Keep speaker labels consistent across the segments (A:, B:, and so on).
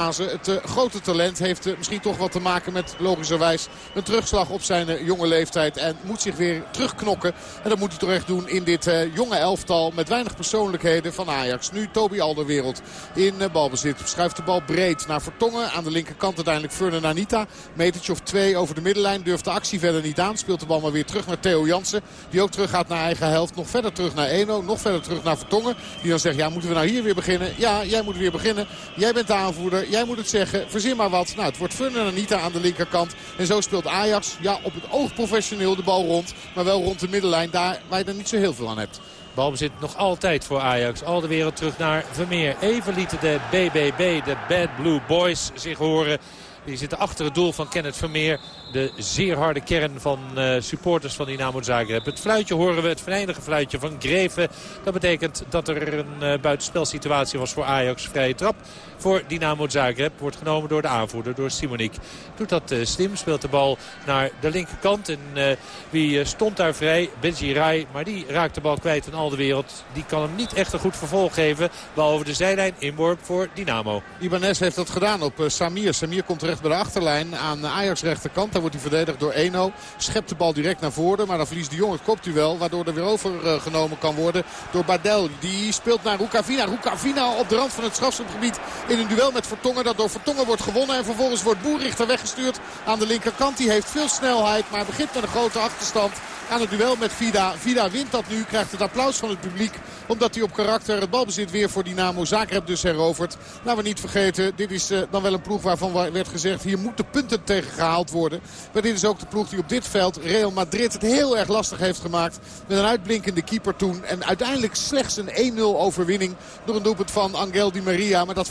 A: Het uh, grote talent heeft uh, misschien toch wat te maken met logischerwijs een terugslag op zijn uh, jonge leeftijd. En moet zich weer terugknokken. En dat moet hij toch echt doen in dit jonge elftal met weinig persoonlijkheden van Ajax. Nu Toby Alderwereld in balbezit. Schuift de bal breed naar Vertongen. Aan de linkerkant uiteindelijk Fernand Anita. Metertje of twee over de middenlijn. Durft de actie verder niet aan. Speelt de bal maar weer terug naar Theo Jansen. Die ook terug gaat naar eigen helft. Nog verder terug naar Eno. Nog verder terug naar Vertongen. Die dan zegt ja moeten we nou hier weer beginnen. Ja jij moet weer beginnen. Jij bent de aanvoerder. Jij moet het zeggen. Verzin maar wat. Nou, het wordt Fun en Anita aan de linkerkant. En zo speelt Ajax ja, op het oog professioneel de bal rond. Maar wel rond de middenlijn. Daar waar je er niet zo heel veel aan hebt.
B: Balbezit nog altijd voor Ajax. Al de wereld terug naar Vermeer. Even lieten de BBB, de Bad Blue Boys, zich horen. Die zitten achter het doel van Kenneth Vermeer. De zeer harde kern van uh, supporters van Dynamo Zagreb. Het fluitje horen we, het venijnige fluitje van Greven. Dat betekent dat er een uh, buitenspelsituatie was voor Ajax. Vrije trap voor Dynamo Zagreb. Wordt genomen door de aanvoerder, door Simonik. Doet dat uh, slim, speelt de bal naar de linkerkant. En wie stond daar vrij? Benji Rai. Maar die raakt de bal kwijt aan al de wereld. Die kan hem niet echt een goed vervolg geven. Over de zijlijn, inworp voor Dynamo.
A: Ibanez heeft dat gedaan op Samir. Samir komt terecht bij de achterlijn aan Ajax rechterkant. Wordt hij verdedigd door Eno. Schept de bal direct naar voren. Maar dan verliest de jongen het wel, Waardoor er weer overgenomen kan worden door Badel. Die speelt naar Rukavina. Rukavina op de rand van het strafschopgebied in een duel met Vertongen. Dat door Vertongen wordt gewonnen. En vervolgens wordt Boerichter weggestuurd aan de linkerkant. Die heeft veel snelheid. Maar begint met een grote achterstand aan het duel met Vida. Vida wint dat nu. Krijgt het applaus van het publiek. Omdat hij op karakter het balbezit weer voor Dynamo Zagreb dus herovert. Laten we niet vergeten. Dit is uh, dan wel een ploeg waarvan werd gezegd. Hier moeten punten tegen gehaald worden. Maar dit is ook de ploeg die op dit veld Real Madrid het heel erg lastig heeft gemaakt. Met een uitblinkende keeper toen. En uiteindelijk slechts een 1-0 overwinning. Door een doelpunt van Angel Di Maria. Maar dat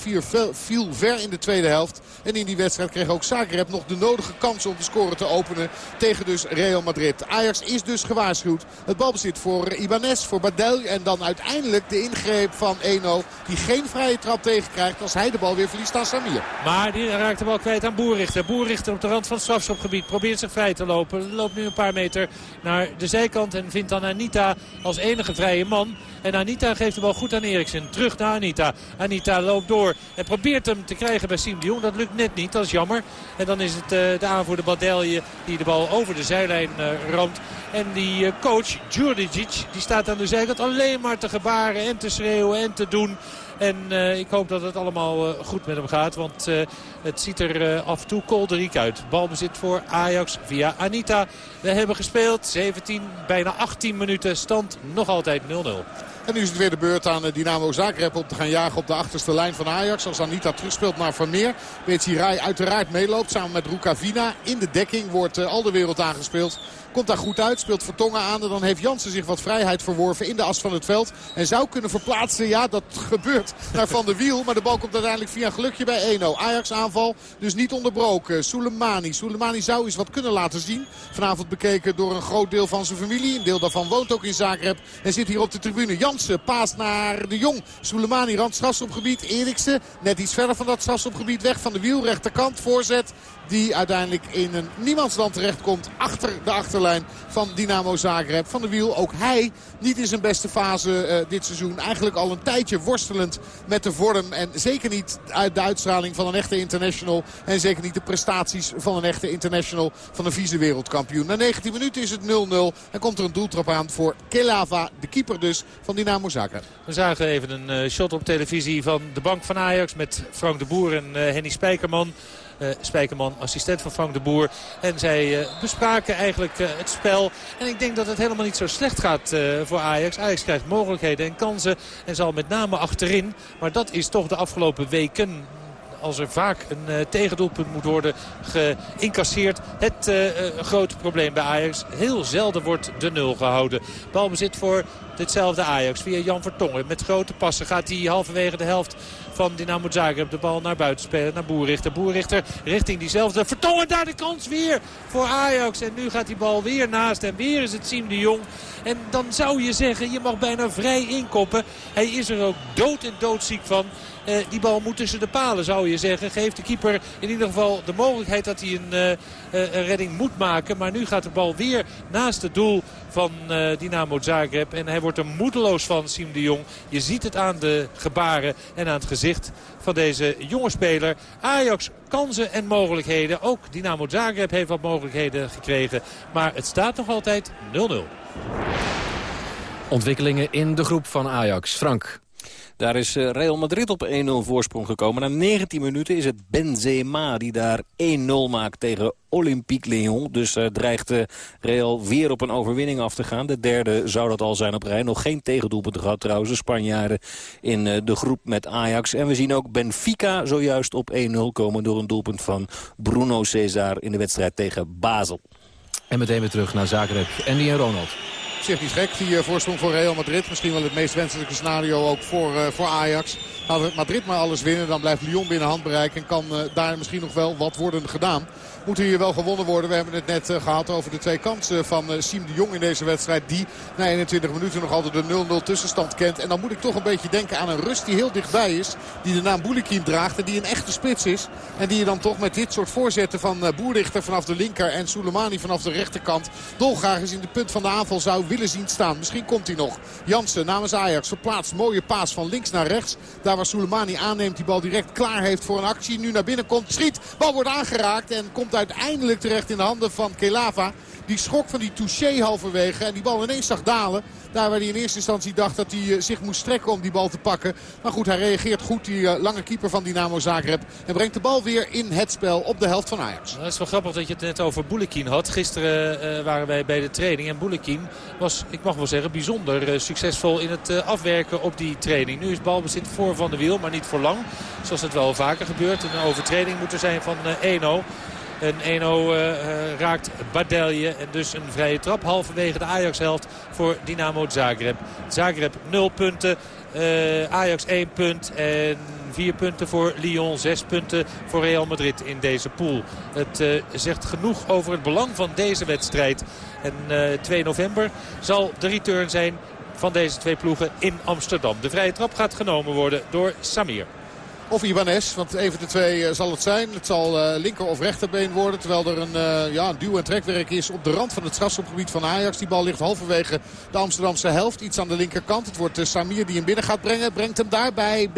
A: viel ver in de tweede helft. En in die wedstrijd kreeg ook Zagreb nog de nodige kans om de score te openen. Tegen dus Real Madrid. Ajax is dus gewaarschuwd. Het balbezit voor Ibanez, voor Badel. En dan uiteindelijk de ingreep van Eno. Die geen vrije trap tegenkrijgt als hij de bal weer verliest aan Samir.
B: Maar die raakt de bal kwijt aan Boerrichter. Boerrichter op de rand van het strafschopgebied. Probeert zich vrij te lopen. Loopt nu een paar meter naar de zijkant. En vindt dan Anita als enige vrije man. En Anita geeft de bal goed aan Eriksen. Terug naar Anita. Anita loopt door en probeert hem te krijgen bij Siem de. Dat lukt net niet, dat is jammer. En dan is het uh, de aanvoerder Badelje die de bal over de zijlijn uh, ramt. En die uh, coach, Djurdjic, die staat aan de zijkant alleen maar te gebaren en te schreeuwen en te doen. En uh, ik hoop dat het allemaal uh, goed met hem gaat. Want het ziet er af en toe kolderiek uit. Balbezit voor Ajax via Anita. We hebben gespeeld 17, bijna 18 minuten. Stand nog altijd 0-0.
A: En nu is het weer de beurt aan Dynamo Zagreb om te gaan jagen op de achterste lijn van Ajax. Als Anita terugspeelt naar Vermeer. Weet Rai uiteraard meeloopt samen met Rukavina. In de dekking wordt al de wereld aangespeeld. Komt daar goed uit, speelt Vertongen aan. En dan heeft Jansen zich wat vrijheid verworven in de as van het veld. En zou kunnen verplaatsen. Ja, dat gebeurt naar Van der Wiel. Maar de bal komt uiteindelijk via een gelukje bij 1-0. Ajax aanval dus niet onderbroken. Soleimani. Soleimani zou eens wat kunnen laten zien. Vanavond bekeken door een groot deel van zijn familie. Een deel daarvan woont ook in Zagreb. En zit hier op de tribune. Jansen paast naar de Jong. Soleimani rand strafschopgebied. Eriksen net iets verder van dat strafschopgebied weg. Van de wiel rechterkant voorzet. Die uiteindelijk in een niemandsland terechtkomt achter de achterlijn van Dynamo Zagreb. Van de Wiel, ook hij niet in zijn beste fase uh, dit seizoen. Eigenlijk al een tijdje worstelend met de vorm. En zeker niet uit de uitstraling van een echte international. En zeker niet de prestaties van een echte international van een vice-wereldkampioen. Na 19 minuten is het 0-0. En komt er een doeltrap aan voor Kelava, de keeper dus van Dynamo Zagreb.
B: We zagen even een uh, shot op televisie van de bank van Ajax met Frank de Boer en uh, Henny Spijkerman. Uh, Spijkerman, assistent van Frank de Boer. En zij uh, bespraken eigenlijk uh, het spel. En ik denk dat het helemaal niet zo slecht gaat voor Ajax. Ajax krijgt mogelijkheden en kansen. En zal met name achterin. Maar dat is toch de afgelopen weken als er vaak een tegendoelpunt moet worden geïncasseerd. Het grote probleem bij Ajax. Heel zelden wordt de nul gehouden. Balbezit voor ditzelfde Ajax via Jan Vertongen. Met grote passen gaat hij halverwege de helft van Dynamo Zagreb de bal naar buiten spelen. Naar Boerrichter. Boerrichter richting diezelfde. Vertongen daar de kans weer voor Ajax. En nu gaat die bal weer naast. En weer is het Siem de Jong. En dan zou je zeggen, je mag bijna vrij inkoppen. Hij is er ook dood en doodziek van. Uh, die bal moet tussen de palen zou je zeggen. Geeft de keeper in ieder geval de mogelijkheid dat hij een, uh, een redding moet maken. Maar nu gaat de bal weer naast het doel van Dynamo Zagreb. En hij wordt er moedeloos van, Siem de Jong. Je ziet het aan de gebaren en aan het gezicht van deze jonge speler. Ajax kansen en mogelijkheden. Ook Dynamo Zagreb heeft wat mogelijkheden gekregen. Maar het staat nog altijd 0-0.
C: Ontwikkelingen in de groep van Ajax. Frank.
D: Daar is eh, Real Madrid op 1-0 voorsprong gekomen. Na 19 minuten is het Benzema die daar 1-0 maakt tegen Olympique Lyon. Dus uh, dreigt uh, Real weer op een overwinning af te gaan. De derde zou dat al zijn op rij. Nog geen tegendoelpunten gehad trouwens. De Spanjaarden in de groep met Ajax. En we zien ook Benfica zojuist op 1-0 komen door een doelpunt van Bruno Cesar in de wedstrijd tegen Basel.
C: En meteen weer terug naar Zagreb. Andy en Ronald
A: zich niet gek. Die eh, voorsprong voor Real Madrid. Misschien wel het meest wenselijke scenario ook voor, uh, voor Ajax. Laat Madrid maar alles winnen. Dan blijft Lyon binnen handbereik. En kan uh, daar misschien nog wel wat worden gedaan moet hier wel gewonnen worden. We hebben het net uh, gehad over de twee kansen van Siem de Jong in deze wedstrijd. Die na 21 minuten nog altijd de 0-0 tussenstand kent. En dan moet ik toch een beetje denken aan een rust die heel dichtbij is. Die de naam Boulikin draagt en die een echte spits is. En die je dan toch met dit soort voorzetten van Boerrichter vanaf de linker en Soleimani vanaf de rechterkant dolgraag eens in de punt van de aanval zou willen zien staan. Misschien komt hij nog. Jansen namens Ajax verplaatst mooie paas van links naar rechts. Daar waar Soleimani aanneemt die bal direct klaar heeft voor een actie. Nu naar binnen komt, schiet, bal wordt aangeraakt en komt uiteindelijk terecht in de handen van Kelava. Die schrok van die touché halverwege en die bal ineens zag dalen. Daar waar hij in eerste instantie dacht dat hij eh, zich moest strekken om die bal te pakken. Maar goed, hij reageert goed, die eh, lange keeper van Dynamo Zagreb. En brengt de bal weer in het spel op de helft van Ajax.
B: Dat is wel grappig dat je het net over Boulekin had. Gisteren uh, waren wij bij de training. En Boulekin was, ik mag wel zeggen, bijzonder succesvol in het afwerken op die training. Nu is balbezit voor Van de Wiel, maar niet voor lang. Zoals het wel vaker gebeurt. Een overtreding moet er zijn van Eno. Een 1-0 uh, eh, raakt Badelje. En dus een vrije trap halverwege de Ajax-helft voor Dynamo Zagreb. Zagreb 0 punten. Uh, Ajax 1 punt en 4 punten voor Lyon, 6 punten voor Real Madrid in deze pool. Het zegt genoeg over het belang van deze wedstrijd. En uh, 2 november zal de return zijn van deze twee ploegen in Amsterdam. De vrije trap gaat genomen worden door Samir.
A: Of Ibanez, want even de twee eh, zal het zijn. Het zal uh, linker of rechterbeen worden. Terwijl er een, uh, ja, een duw- en trekwerk is op de rand van het strafschopgebied van Ajax. Die bal ligt halverwege de Amsterdamse helft. Iets aan de linkerkant. Het wordt Samir die hem binnen gaat brengen. Brengt hem daar bij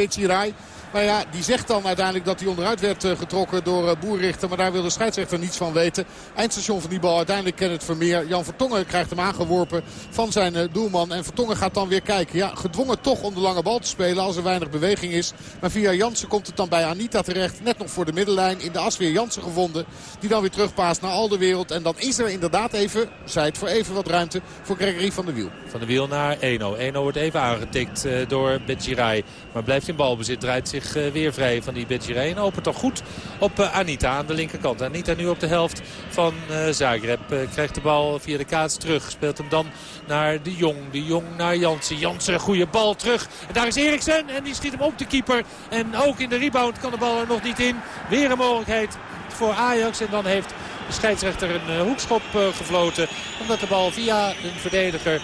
A: Maar ja, die zegt dan uiteindelijk dat hij onderuit werd eh, getrokken door eh, Boerrichter. Maar daar wil de scheidsrechter niets van weten. Eindstation van die bal uiteindelijk het Vermeer. Jan Vertongen krijgt hem aangeworpen van zijn eh, doelman. En Vertongen gaat dan weer kijken. Ja, gedwongen toch om de lange bal te spelen als er weinig beweging is. Maar via Jansen komt het dan bij Anita terecht. Net nog voor de middenlijn. In de as weer Jansen gevonden. Die dan weer terugpaast naar al de wereld. En dan is er inderdaad even, zei het voor even wat ruimte voor Gregory van der Wiel.
B: Van der Wiel naar Eno. Eno wordt even aangetikt door Betjirai. Maar blijft in balbezit. Draait zich eh, weer vrij van die Bedjiré. En opent toch goed op eh, Anita aan de linkerkant. Anita nu op de helft van eh, Zagreb. Krijgt de bal via de kaats terug. Speelt hem dan naar de Jong. De Jong naar Jansen. Jansen, goede bal terug. En daar is Eriksen en die schiet hem op de keeper. En ook in de rebound kan de bal er nog niet in. Weer een mogelijkheid voor Ajax. En dan heeft de scheidsrechter een hoekschop gefloten. Omdat de bal via een verdediger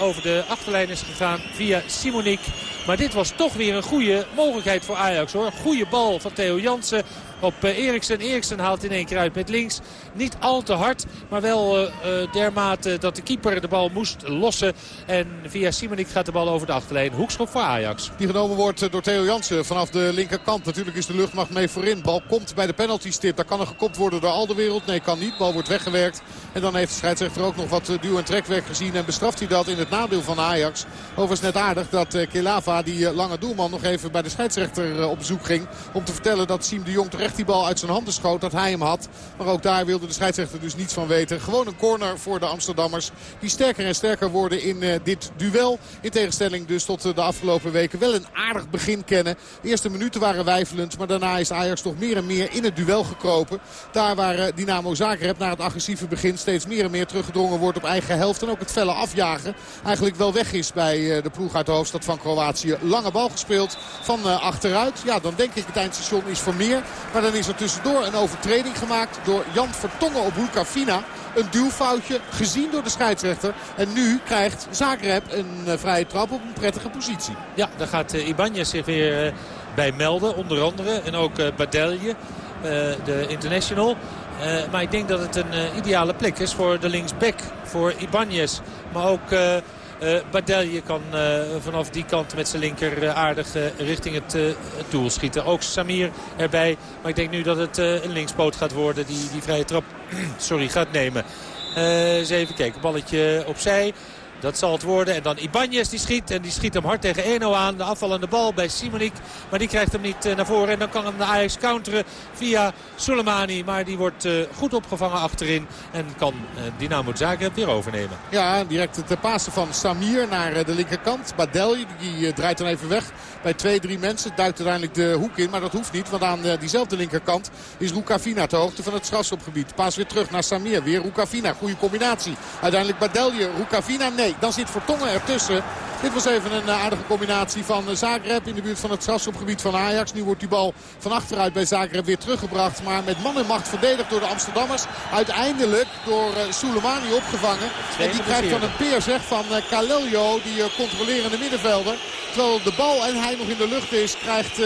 B: over de achterlijn is gegaan. Via Simonique. Maar dit was toch weer een goede mogelijkheid voor Ajax hoor. Goede bal van Theo Jansen op uh, Eriksen. Eriksen haalt in één keer uit met links. Niet al te hard, maar wel uh, dermate dat de keeper de bal moest lossen. En via Simonik gaat de bal over de achterlijn. Hoekschop voor Ajax.
A: Die genomen wordt door Theo Jansen vanaf de linkerkant. Natuurlijk is de luchtmacht mee voorin. Bal komt bij de penalty stip. Daar kan er gekopt worden door Aldewereld. Nee, kan niet. Bal wordt weggewerkt. En dan heeft de scheidsrechter ook nog wat duw- en trekwerk gezien. En bestraft hij dat in het nadeel van Ajax. Overigens net aardig dat Kelava, die lange doelman, nog even bij de scheidsrechter op bezoek ging. Om te vertellen dat Siem de Jong terecht die bal uit zijn handen schoot. Dat hij hem had. Maar ook daar wilde de scheidsrechter dus niets van weten. Gewoon een corner voor de Amsterdammers. Die sterker en sterker worden in uh, dit duel. In tegenstelling dus tot uh, de afgelopen weken. Wel een aardig begin kennen. De eerste minuten waren wijfelend. Maar daarna is Ajax toch meer en meer in het duel gekropen. Daar waar uh, Dynamo Zagreb na het agressieve begin steeds meer en meer teruggedrongen wordt op eigen helft. En ook het felle afjagen eigenlijk wel weg is bij de ploeg uit de hoofdstad van Kroatië. Lange bal gespeeld van achteruit. Ja, dan denk ik het eindstation is voor meer. Maar maar dan is er tussendoor een overtreding gemaakt door Jan Vertongen op Fina. Een duwfoutje gezien door de scheidsrechter. En nu krijgt Zagreb een uh, vrije trap op een prettige positie.
B: Ja, dan gaat uh, Ibanez zich weer uh, bij melden. Onder andere. En ook uh, Badelje, de international. maar ik denk dat het een ideale plek is voor de linksback. Voor Ibanez. Maar ook... Uh, Badelje kan uh, vanaf die kant met zijn linker uh, aardig richting het, het, doel schieten. Ook Samir erbij. Maar ik denk nu dat het een linkspoot gaat worden die die vrije trap sorry, gaat nemen. eens even kijken. Balletje opzij. Dat zal het worden. En dan Ibanez die schiet. En die schiet hem hard tegen Eno aan. De afvallende bal bij Simonik. Maar die krijgt hem niet naar voren. En dan kan hem de Ajax counteren via Soleimani. Maar die wordt goed opgevangen achterin. En kan Dynamo Zagreb weer overnemen.
A: Ja, direct het pasen van Samir naar de linkerkant. Badelje die draait dan even weg bij twee, drie mensen. Duikt uiteindelijk de hoek in. Maar dat hoeft niet. Want aan diezelfde linkerkant is Rukavina ter hoogte van het strafschopgebied. Paas weer terug naar Samir. Weer Rukavina. Goede combinatie. Uiteindelijk Badelje. Rukavina. Nee, dan zit Vertongen ertussen. Dit was even een aardige combinatie van Zagreb in de buurt van het strafschopgebied van Ajax. Nu wordt die bal van achteruit bij Zagreb weer teruggebracht. Maar met man en macht verdedigd door de Amsterdammers. Uiteindelijk door Soleimani opgevangen. En die krijgt dan een peer zeg van Calelio, die controlerende middenvelder. Terwijl de bal en hij nog in de lucht is, krijgt,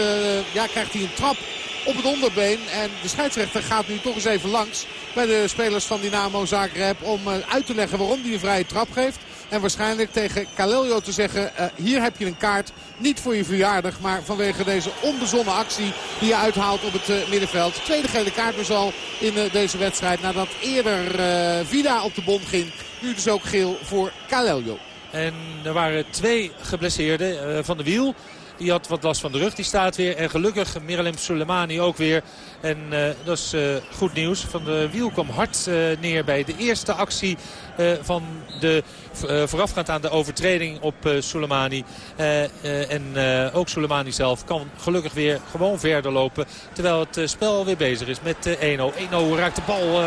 A: ja, krijgt hij een trap op het onderbeen. En de scheidsrechter gaat nu toch eens even langs bij de spelers van Dynamo Zagreb om uit te leggen waarom hij een vrije trap geeft. En waarschijnlijk tegen Calelio te zeggen, uh, hier heb je een kaart. Niet voor je verjaardag, maar vanwege deze onbezonnen actie die je uithaalt op het uh, middenveld. Tweede gele kaart dus al in uh, deze wedstrijd. Nadat eerder Vida op de bon ging. Nu dus ook geel voor Calelio.
B: En er waren twee geblesseerden van de wiel. Die had wat last van de rug. Die staat weer. En gelukkig Miralem Soleimani ook weer. En uh, dat is uh, goed nieuws. Van de wiel kwam hard uh, neer bij de eerste actie van de voorafgaand aan de overtreding op Soleimani. en ook Soleimani zelf kan gelukkig weer gewoon verder lopen. Terwijl het spel weer bezig is met 1-0. 1-0 raakt de bal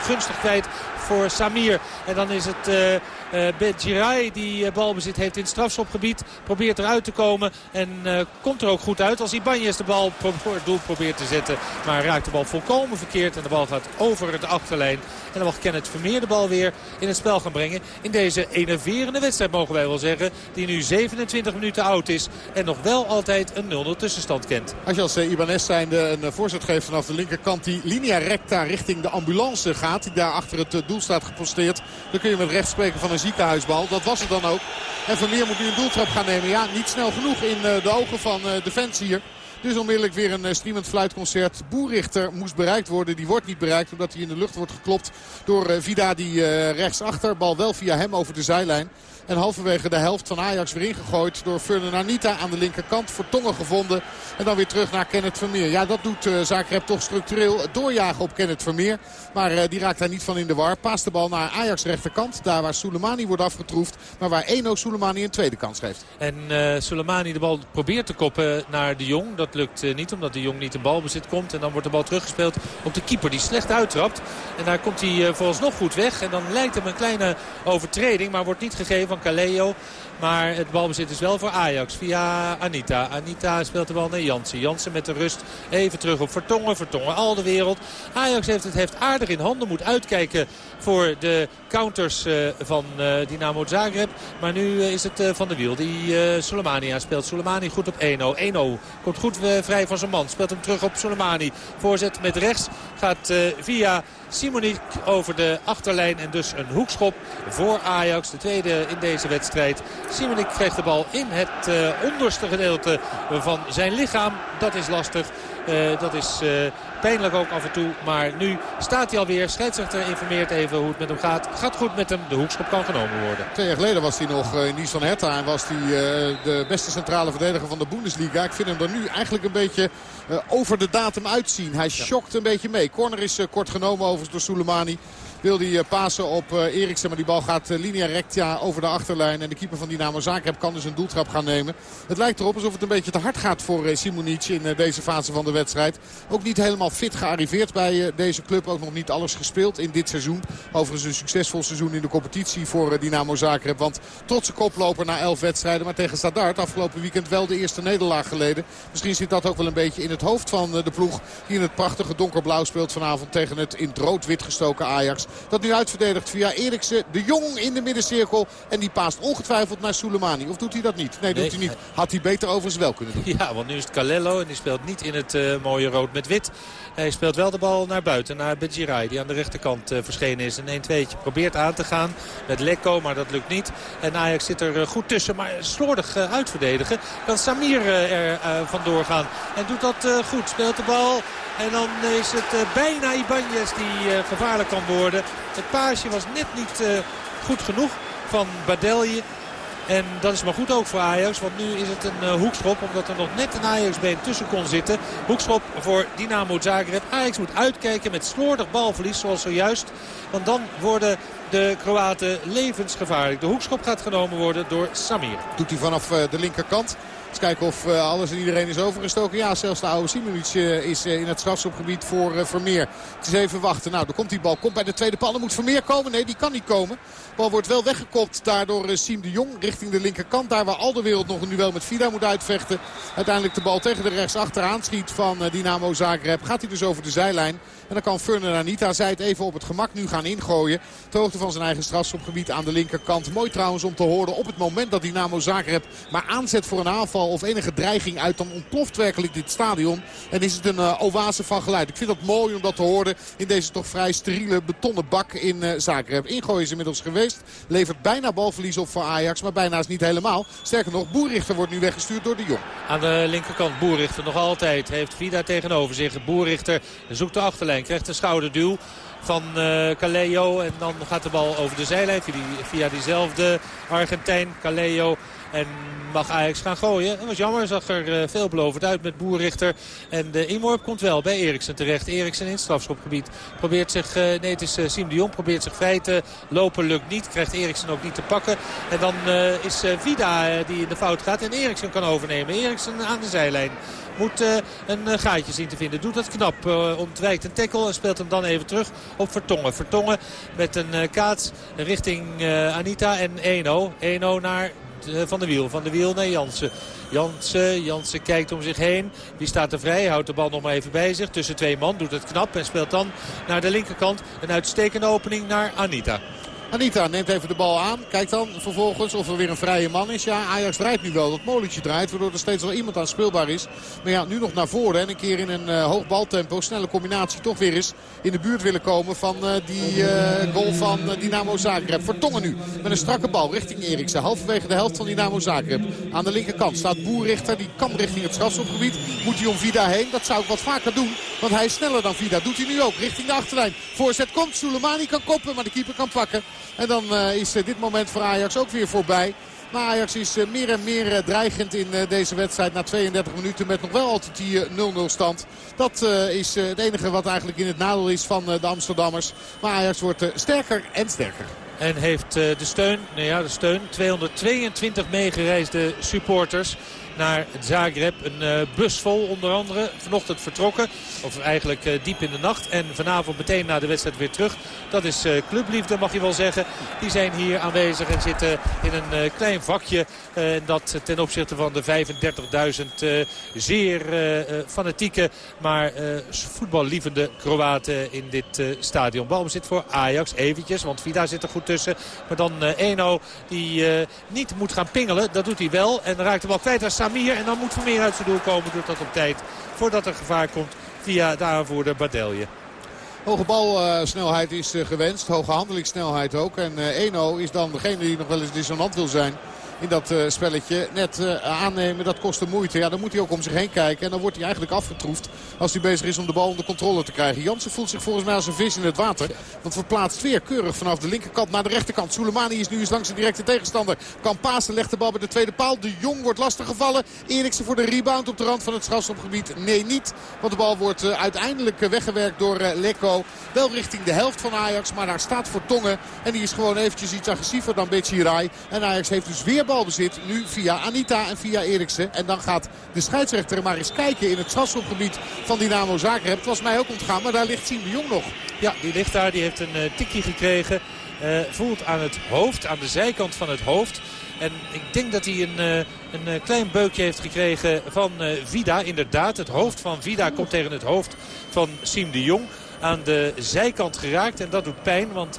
B: ongunstig kwijt voor Samir. En dan is het uh, Bedjirai die uh, balbezit heeft in het strafschopgebied. Probeert eruit te komen en uh, komt er ook goed uit als Ibanez de bal voor het doel probeert te zetten. Maar raakt de bal volkomen verkeerd en de bal gaat over de achterlijn. En dan mag Kenneth Vermeer de bal weer in het spel gaan brengen. In deze enerverende wedstrijd mogen wij wel zeggen. Die nu 27 minuten oud is. En nog wel altijd een 0-0 tussenstand kent.
A: Als je als uh, Ibanez zijnde een voorzet geeft vanaf de linkerkant. Die linea recta richting de ambulance gaat. Die daar achter het doel staat geposteerd. Dan kun je met recht spreken van een ziekenhuisbal. Dat was het dan ook. En Vermeer moet nu een doeltrap gaan nemen. Ja, niet snel genoeg in de ogen van Defensie hier. Dus onmiddellijk weer een streamend fluitconcert. Boerrichter moest bereikt worden. Die wordt niet bereikt omdat hij in de lucht wordt geklopt door Vida die rechtsachter. Bal wel via hem over de zijlijn. En halverwege de helft van Ajax weer ingegooid door Ferdinand Anita aan de linkerkant. Vertongen gevonden. En dan weer terug naar Kenneth Vermeer. Ja, dat doet uh, toch structureel. Doorjagen op Kenneth Vermeer. Maar uh, die raakt daar niet van in de war. Paast de bal naar Ajax rechterkant. Daar waar Soleimani wordt afgetroefd. Maar waar Eno Soleimani een tweede kans geeft.
B: En uh, Soleimani de bal probeert te koppen naar de Jong. Dat lukt niet omdat de Jong niet in balbezit komt. En dan wordt de bal teruggespeeld op de keeper die slecht uittrapt. En daar komt hij vooralsnog goed weg. En dan lijkt hem een kleine overtreding. Maar wordt niet gegeven van Caleo. Maar het balbezit is wel voor Ajax via Anita. Anita speelt de bal naar Jansen. Jansen met de rust even terug op Vertongen. Vertongen al de wereld. Ajax heeft het heeft aardig in handen. Moet uitkijken voor de counters uh, van uh, Dynamo Zagreb. Maar nu uh, is het Van de Wiel die Soleimani aanspeelt. Soleimani goed op 1-0. 1-0 komt goed vrij van zijn man. Speelt hem terug op Soleimani. Voorzet met rechts gaat via Simonik over de achterlijn. En dus een hoekschop voor Ajax. De tweede in deze wedstrijd. Simonik kreeg de bal in het uh, onderste gedeelte van zijn lichaam. Dat is lastig. Uh, dat is uh, pijnlijk ook af en toe. Maar nu staat hij alweer. Scheidsrechter informeert even hoe het met hem gaat. Gaat goed met hem. De hoekschop kan genomen worden.
A: Twee jaar geleden was hij nog in Nice van Hertha. En was hij de beste centrale verdediger van de Bundesliga. Ik vind hem er nu eigenlijk een beetje over de datum uitzien. Hij schokt een beetje mee. Corner is kort genomen overigens door Soleimani. Wil hij pasen op Eriksen. Maar die bal gaat linea recta over de achterlijn. En de keeper van Dynamo Zagreb kan dus een doeltrap gaan nemen. Het lijkt erop alsof het een beetje te hard gaat voor Simonic in deze fase van de wedstrijd. Ook niet helemaal fit gearriveerd bij deze club. Ook nog niet alles gespeeld in dit seizoen. Overigens een succesvol seizoen in de competitie voor Dynamo Zagreb. Want trotse koploper na 11 wedstrijden. Maar tegen Stadart afgelopen weekend wel de eerste nederlaag geleden. Misschien zit dat ook wel een beetje in het hoofd van de ploeg. Die in het prachtige donkerblauw speelt vanavond tegen het in het rood-wit gestoken Ajax. Dat nu uitverdedigt via Eriksen. De Jong in de middencirkel. En die paast ongetwijfeld naar Soleimani. Of doet hij dat niet? Nee, doet hij niet. Had hij beter overigens wel kunnen doen.
B: Ja, want nu is het Calello en die speelt niet in het uh, mooie rood met wit. Hij speelt wel de bal naar buiten, naar Bejirai. Die aan de rechterkant uh, verschenen is. Een 1-2'tje probeert aan te gaan met Lekko, maar dat lukt niet. En Ajax zit er uh, goed tussen, maar slordig uitverdedigen. Kan Samir er vandoor gaan. En doet dat goed. Speelt de bal. En dan is het bijna Ibanez die gevaarlijk kan worden. Het paasje was net niet goed genoeg van Badelje. En dat is maar goed ook voor Ajax. Want nu is het een hoekschop. Omdat er nog net een Ajax-been tussen kon zitten. Hoekschop voor Dynamo Zagreb. Ajax moet uitkijken met slordig balverlies zoals zojuist. Want dan worden de Kroaten levensgevaarlijk. De hoekschop gaat genomen worden door Samir.
A: Doet hij vanaf de linkerkant. Eens kijken of uh, alles en iedereen is overgestoken. Ja, zelfs de oude Simovic uh, is uh, in het strafschopgebied voor Vermeer. Het is even wachten. Nou, dan komt die bal. Komt bij de tweede paal. Dan moet Vermeer komen. Nee, die kan niet komen. De bal wordt wel weggekopt daardoor Siem de Jong richting de linkerkant. Daar waar al de wereld nog een duel met Vida moet uitvechten. Uiteindelijk de bal tegen de rechts achteraan schiet van Dynamo Zagreb. Gaat hij dus over de zijlijn. En dan kan Furner Anita, zij het even op het gemak nu gaan ingooien. Ter hoogte van zijn eigen strafschopgebied aan de linkerkant. Mooi trouwens om te horen op het moment dat Dynamo Zagreb maar aanzet voor een aanval of enige dreiging uit. Dan ontploft werkelijk dit stadion. En is het een uh, oase van geluid. Ik vind dat mooi om dat te horen in deze toch vrij steriele betonnen bak in uh, Zagreb. Ingooien is inmiddels geweest. Levert bijna balverlies op voor Ajax. Maar bijna is niet helemaal. Sterker nog, Boerrichter wordt nu weggestuurd door de Jong.
B: Aan de linkerkant Boerrichter nog altijd. Heeft Vida tegenover zich. Boerrichter zoekt de achterlijn. Krijgt een schouderduw van uh. En dan gaat de bal over de zijlijn via, via diezelfde Argentijn Caleo. En mag Ajax gaan gooien. Dat was jammer, zag er uh, veelbelovend uit met Boerrichter. En de inworp komt wel bij Eriksen terecht. Eriksen in strafschopgebied probeert zich, nee het is Siem de Jong, probeert zich vrij te lopen. Lukt niet, krijgt Eriksen ook niet te pakken. En dan is Vida die in de fout gaat en Eriksen kan overnemen. Eriksen aan de zijlijn moet uh, een uh, gaatje zien te vinden. Doet dat knap. Uh, ontwijkt een tackle en speelt hem dan even terug op Vertongen. Vertongen met een kaats richting Anita en 1-0. 1-0 naar Van de Wiel. Van de Wiel naar Jansen. Jansen, Jansen kijkt om zich heen. Die staat er vrij, houdt de bal nog maar even bij zich. Tussen twee man, doet het knap en speelt dan naar de linkerkant. Een uitstekende opening naar Anita.
A: Anita neemt even de bal aan. Kijkt dan vervolgens of er weer een vrije man is. Ja, Ajax draait nu wel. Dat molentje draait. Waardoor er steeds wel iemand aan speelbaar is. Maar ja, nu nog naar voren. En een keer in een uh, hoog baltempo. Snelle combinatie toch weer eens in de buurt willen komen van uh, die uh, goal van Dynamo Zagreb. Vertongen nu met een strakke bal richting Eriksen. Halverwege de helft van Dynamo Zagreb. Aan de linkerkant staat Boerrichter. Die kan richting het strafschopgebied. Moet hij om Vida heen. Dat zou ik wat vaker doen. Want hij is sneller dan Vida. Doet hij nu ook richting de achterlijn. Voorzet komt. Soleimani kan koppen. Maar de keeper kan pakken. En dan uh, is uh, dit moment voor Ajax ook weer voorbij. Maar Ajax is uh, meer en meer dreigend in deze wedstrijd na 32 minuten met nog wel altijd die 0-0 stand. Dat is het enige wat eigenlijk in het nadeel is van de Amsterdammers. Maar Ajax wordt sterker en sterker.
B: En heeft de steun, nou ja, de steun, 222 meegereisde supporters naar Zagreb. Een uh, bus vol onder andere. Vanochtend vertrokken. Of eigenlijk uh, diep in de nacht. En vanavond meteen na de wedstrijd weer terug. Dat is uh, clubliefde mag je wel zeggen. Die zijn hier aanwezig en zitten in een klein vakje. dat ten opzichte van de 35.000 zeer fanatieke maar voetballievende Kroaten in dit stadion. Balbezit voor Ajax eventjes. Want Vida zit er goed tussen. Maar dan Eno die niet moet gaan pingelen. Dat doet hij wel. En raakt de bal kwijt aan Samir. En dan moet Vermeer uit zijn doel komen. Doet dat op tijd. Voordat er gevaar komt via de aanvoerder Badelje.
A: Hoge balsnelheid is gewenst. Hoge handelingssnelheid ook. En Eno is dan degene die nog wel eens dissonant wil zijn in dat uh, spelletje. Net uh, aannemen, dat kost moeite. Ja, dan moet hij ook om zich heen kijken. En dan wordt hij eigenlijk afgetroefd als hij bezig is om de bal onder controle te krijgen. Jansen voelt zich volgens mij als een vis in het water. Want verplaatst weer keurig vanaf de linkerkant naar de rechterkant. Soleimani is nu eens langs de directe tegenstander. Kan pasen, legt de bal bij de tweede paal. De Jong wordt lastig gevallen. Eriksen voor de rebound op de rand van het strafschopgebied. Nee, niet. Want de bal wordt uh, uiteindelijk weggewerkt door Lekko. Wel richting de helft van Ajax. Maar daar staat Vertongen. En die is gewoon eventjes iets agressiever dan Bechirai. En Ajax heeft dus weer balbezit. Nu via Anita en via Eriksen. En dan gaat de scheidsrechter maar eens kijken in het strafschopgebied van Dynamo Zagreb. Het was mij ook ontgaan, maar daar ligt Siem de Jong nog.
B: Ja, die ligt daar. Die heeft een uh, tikje gekregen. Uh, voelt aan het hoofd, aan de zijkant van het hoofd. En ik denk dat hij een, uh, een klein beukje heeft gekregen van Vida. Inderdaad, het hoofd van Vida komt tegen het hoofd van Siem de Jong. aan de zijkant geraakt. En dat doet pijn, want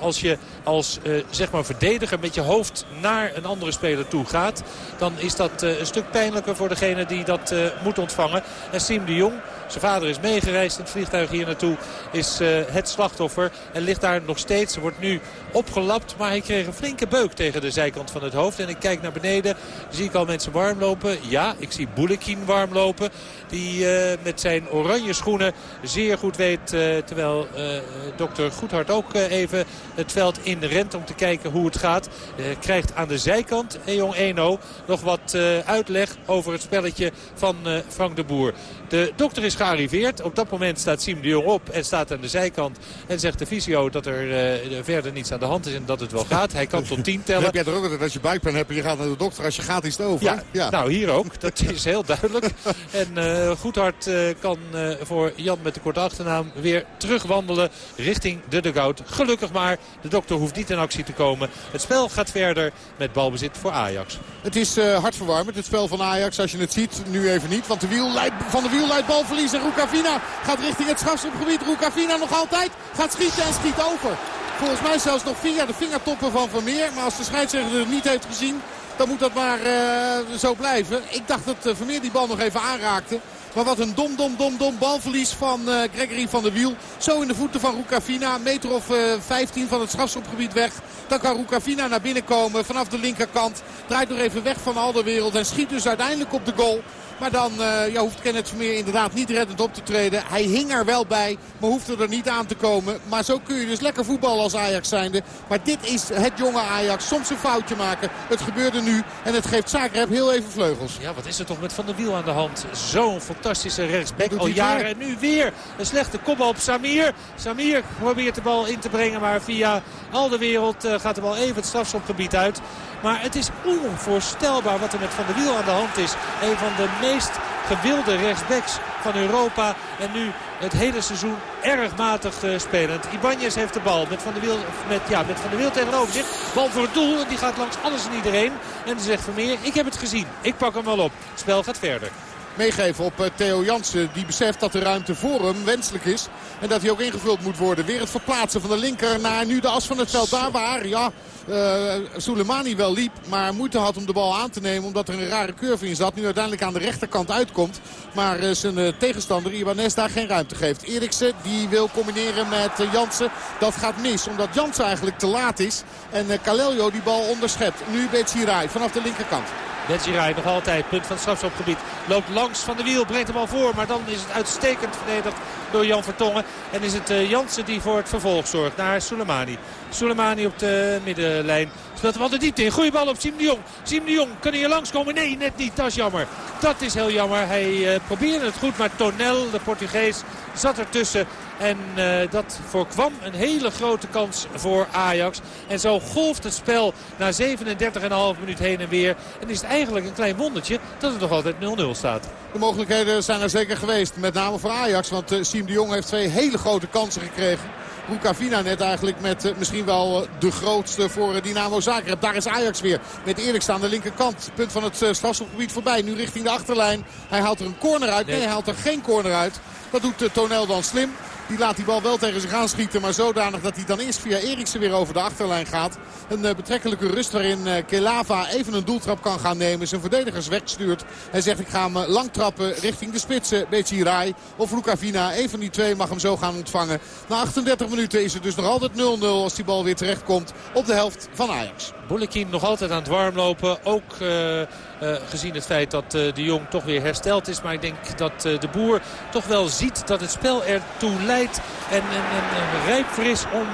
B: als je als zeg maar verdediger met je hoofd naar een andere speler toe gaat... dan is dat een stuk pijnlijker voor degene die dat moet ontvangen. En Siem de Jong zijn vader is meegereisd in het vliegtuig hier naartoe. Is het slachtoffer en ligt daar nog steeds. Wordt nu opgelapt, maar hij kreeg een flinke beuk tegen de zijkant van het hoofd. En ik kijk naar beneden, zie ik al mensen warm lopen. Ja, ik zie Boulekin warm lopen. Die met zijn oranje schoenen zeer goed weet, terwijl dokter Goedhart ook even het veld in rent om te kijken hoe het gaat. krijgt aan de zijkant, Ejong Eno, nog wat uitleg over het spelletje van Frank de Boer. De dokter is gearriveerd. Op dat moment staat Siem de Jong op en staat aan de zijkant. En zegt de visio dat er uh, verder niets aan de hand is en dat het wel gaat. Hij kan tot 10 tellen.
A: heb jij er ook altijd als je buikpijn hebt en je gaat naar de dokter. Als je gaat is het over.
B: Ja, ja. nou hier ook. Dat is heel duidelijk. En uh, Goedhart uh, kan voor Jan met de korte achternaam weer terugwandelen richting de dugout. Gelukkig maar. De dokter hoeft niet in actie te komen. Het spel gaat verder met balbezit voor Ajax.
A: Het is hartverwarmend het spel van Ajax. Als je het ziet, nu even niet. Want de wiel van de wiel leidt balverlies. En Rukavina gaat richting het strafschopgebied. Rukavina nog altijd gaat schieten en schiet over. Volgens mij zelfs nog via de vingertoppen van Vermeer. Maar als de scheidsrechter het niet heeft gezien, dan moet dat maar uh, zo blijven. Ik dacht dat uh, Vermeer die bal nog even aanraakte. Maar wat een dom, dom, dom, dom balverlies van uh, Gregory van der Wiel. Zo in de voeten van Rukavina. Meter of uh, 15 van het strafschopgebied weg. Dan kan Rukavina naar binnen komen vanaf de linkerkant. Draait nog even weg van al de wereld. En schiet dus uiteindelijk op de goal. Maar dan uh, ja, hoeft Kenneth Vermeer inderdaad niet reddend op te treden. Hij hing er wel bij, maar hoefde er niet aan te komen. Maar zo kun je dus lekker voetballen als Ajax zijnde. Maar dit is het jonge Ajax. Soms een foutje maken. Het gebeurde nu en het geeft Zagreb heel even vleugels.
B: Ja, wat is er toch met Van der Wiel aan de hand? Zo'n fantastische rechtsback al jaren. En nu weer een slechte kopbal op Samir. Samir probeert de bal in te brengen, maar via al de wereld uh, gaat de bal even het strafschopgebied uit. Maar het is onvoorstelbaar wat er met Van der Wiel aan de hand is. Een van de meest gewilde rechtsbacks van Europa. En nu het hele seizoen erg matig uh, spelend. Ibanez heeft de bal met Van der Wiel, met, ja, met van der Wiel tegenover zich. Bal voor het doel en die gaat langs alles en iedereen. En dan zegt Vermeer, ik heb het gezien. Ik pak hem wel op. Het spel gaat verder
A: meegeven op eh, Theo Jansen. Die beseft dat de ruimte voor hem wenselijk is. En dat hij ook ingevuld moet worden. Weer het verplaatsen van de linker naar nu de as van het veld. Daar waar, ja, Soleimani wel liep. Maar moeite had om de bal aan te nemen. Omdat er een rare curve in zat. Nu uiteindelijk aan de rechterkant uitkomt. Maar uh, zijn uh, tegenstander Ibanez daar geen ruimte geeft. Eriksen die wil combineren met Jansen. Dat gaat mis. Omdat Jansen eigenlijk te laat is. En Kaleljo die bal onderschept. Nu Betsirai vanaf de linkerkant.
B: Betsirai nog altijd. Punt van het. Loopt langs van de wiel. Brengt hem al voor. Maar dan is het uitstekend verdedigd door Jan Vertongen. En is het Jansen die voor het vervolg zorgt naar Soleimani. Soleimani op de middenlijn. Speelt hem al de diepte in. Goeie bal op Siem de Jong. Siem de Jong kan hier langskomen. Nee, net niet. Dat is jammer. Dat is heel jammer. Hij uh, probeerde het goed. Maar Tonel, de Portugees, zat ertussen. En uh, dat voorkwam een hele grote kans voor Ajax. En zo golft het spel na 37,5 minuut heen en weer. En is het eigenlijk een klein wondertje dat het nog altijd 0-0 staat.
A: De mogelijkheden zijn er zeker geweest. Met name voor Ajax. Want uh, Siem de Jong heeft twee hele grote kansen gekregen. Rukavina net eigenlijk met uh, misschien wel uh, de grootste voor uh, Dynamo Zagreb. Daar is Ajax weer met Eriksen aan de linkerkant. Punt van het strafschopgebied voorbij. Nu richting de achterlijn. Hij haalt er een corner uit. Nee, hij haalt er geen corner uit. Dat doet Tonel dan slim. Die laat die bal wel tegen zich aanschieten. Maar zodanig dat hij dan eerst via Eriksen weer over de achterlijn gaat. Een uh, betrekkelijke rust waarin uh, Kelava even een doeltrap kan gaan nemen. Zijn verdedigers wegstuurt. Hij zegt ik ga hem lang trappen richting de spitsen. Rai of Rukavina. Een van die twee mag hem zo gaan ontvangen. Na 38 minuten is het dus nog altijd 0-0 als die bal weer terechtkomt op de helft van Ajax.
B: Boulekin nog altijd aan het warmlopen. Ook uh, uh, gezien het feit dat uh, de Jong toch weer hersteld is. Maar ik denk dat de Boer toch wel ziet dat het spel ertoe leidt. En, en, en rijp voor is om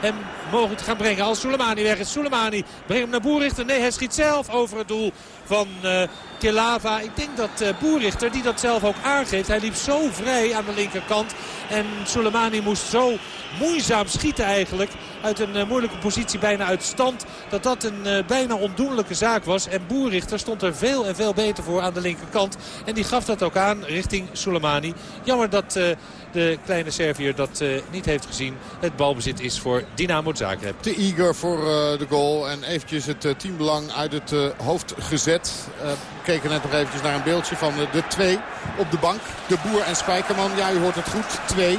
B: hem mogelijk te gaan brengen. Als Soleimani weg is. Soleimani brengt hem naar Boerrichter. Nee, hij schiet zelf over het doel van uh, Kelava. Ik denk dat Boerrichter, die dat zelf ook aangeeft. Hij liep zo vrij aan de linkerkant. En Soleimani moest zo moeizaam schieten eigenlijk. Uit een uh, moeilijke positie, bijna uit stand. Dat dat een uh, bijna ondoenlijke zaak was. En Boerrichter stond er veel en veel beter voor aan de linkerkant. En die gaf dat ook aan richting Soleimani. Jammer dat uh, de kleine Serviër dat niet heeft gezien. Het balbezit is voor Dynamo Zagreb.
A: Te eager voor de goal. En eventjes het teambelang uit het hoofd gezet. we keken net nog eventjes naar een beeldje van de twee op de bank. De Boer en Spijkerman. Ja, u hoort het goed. Twee.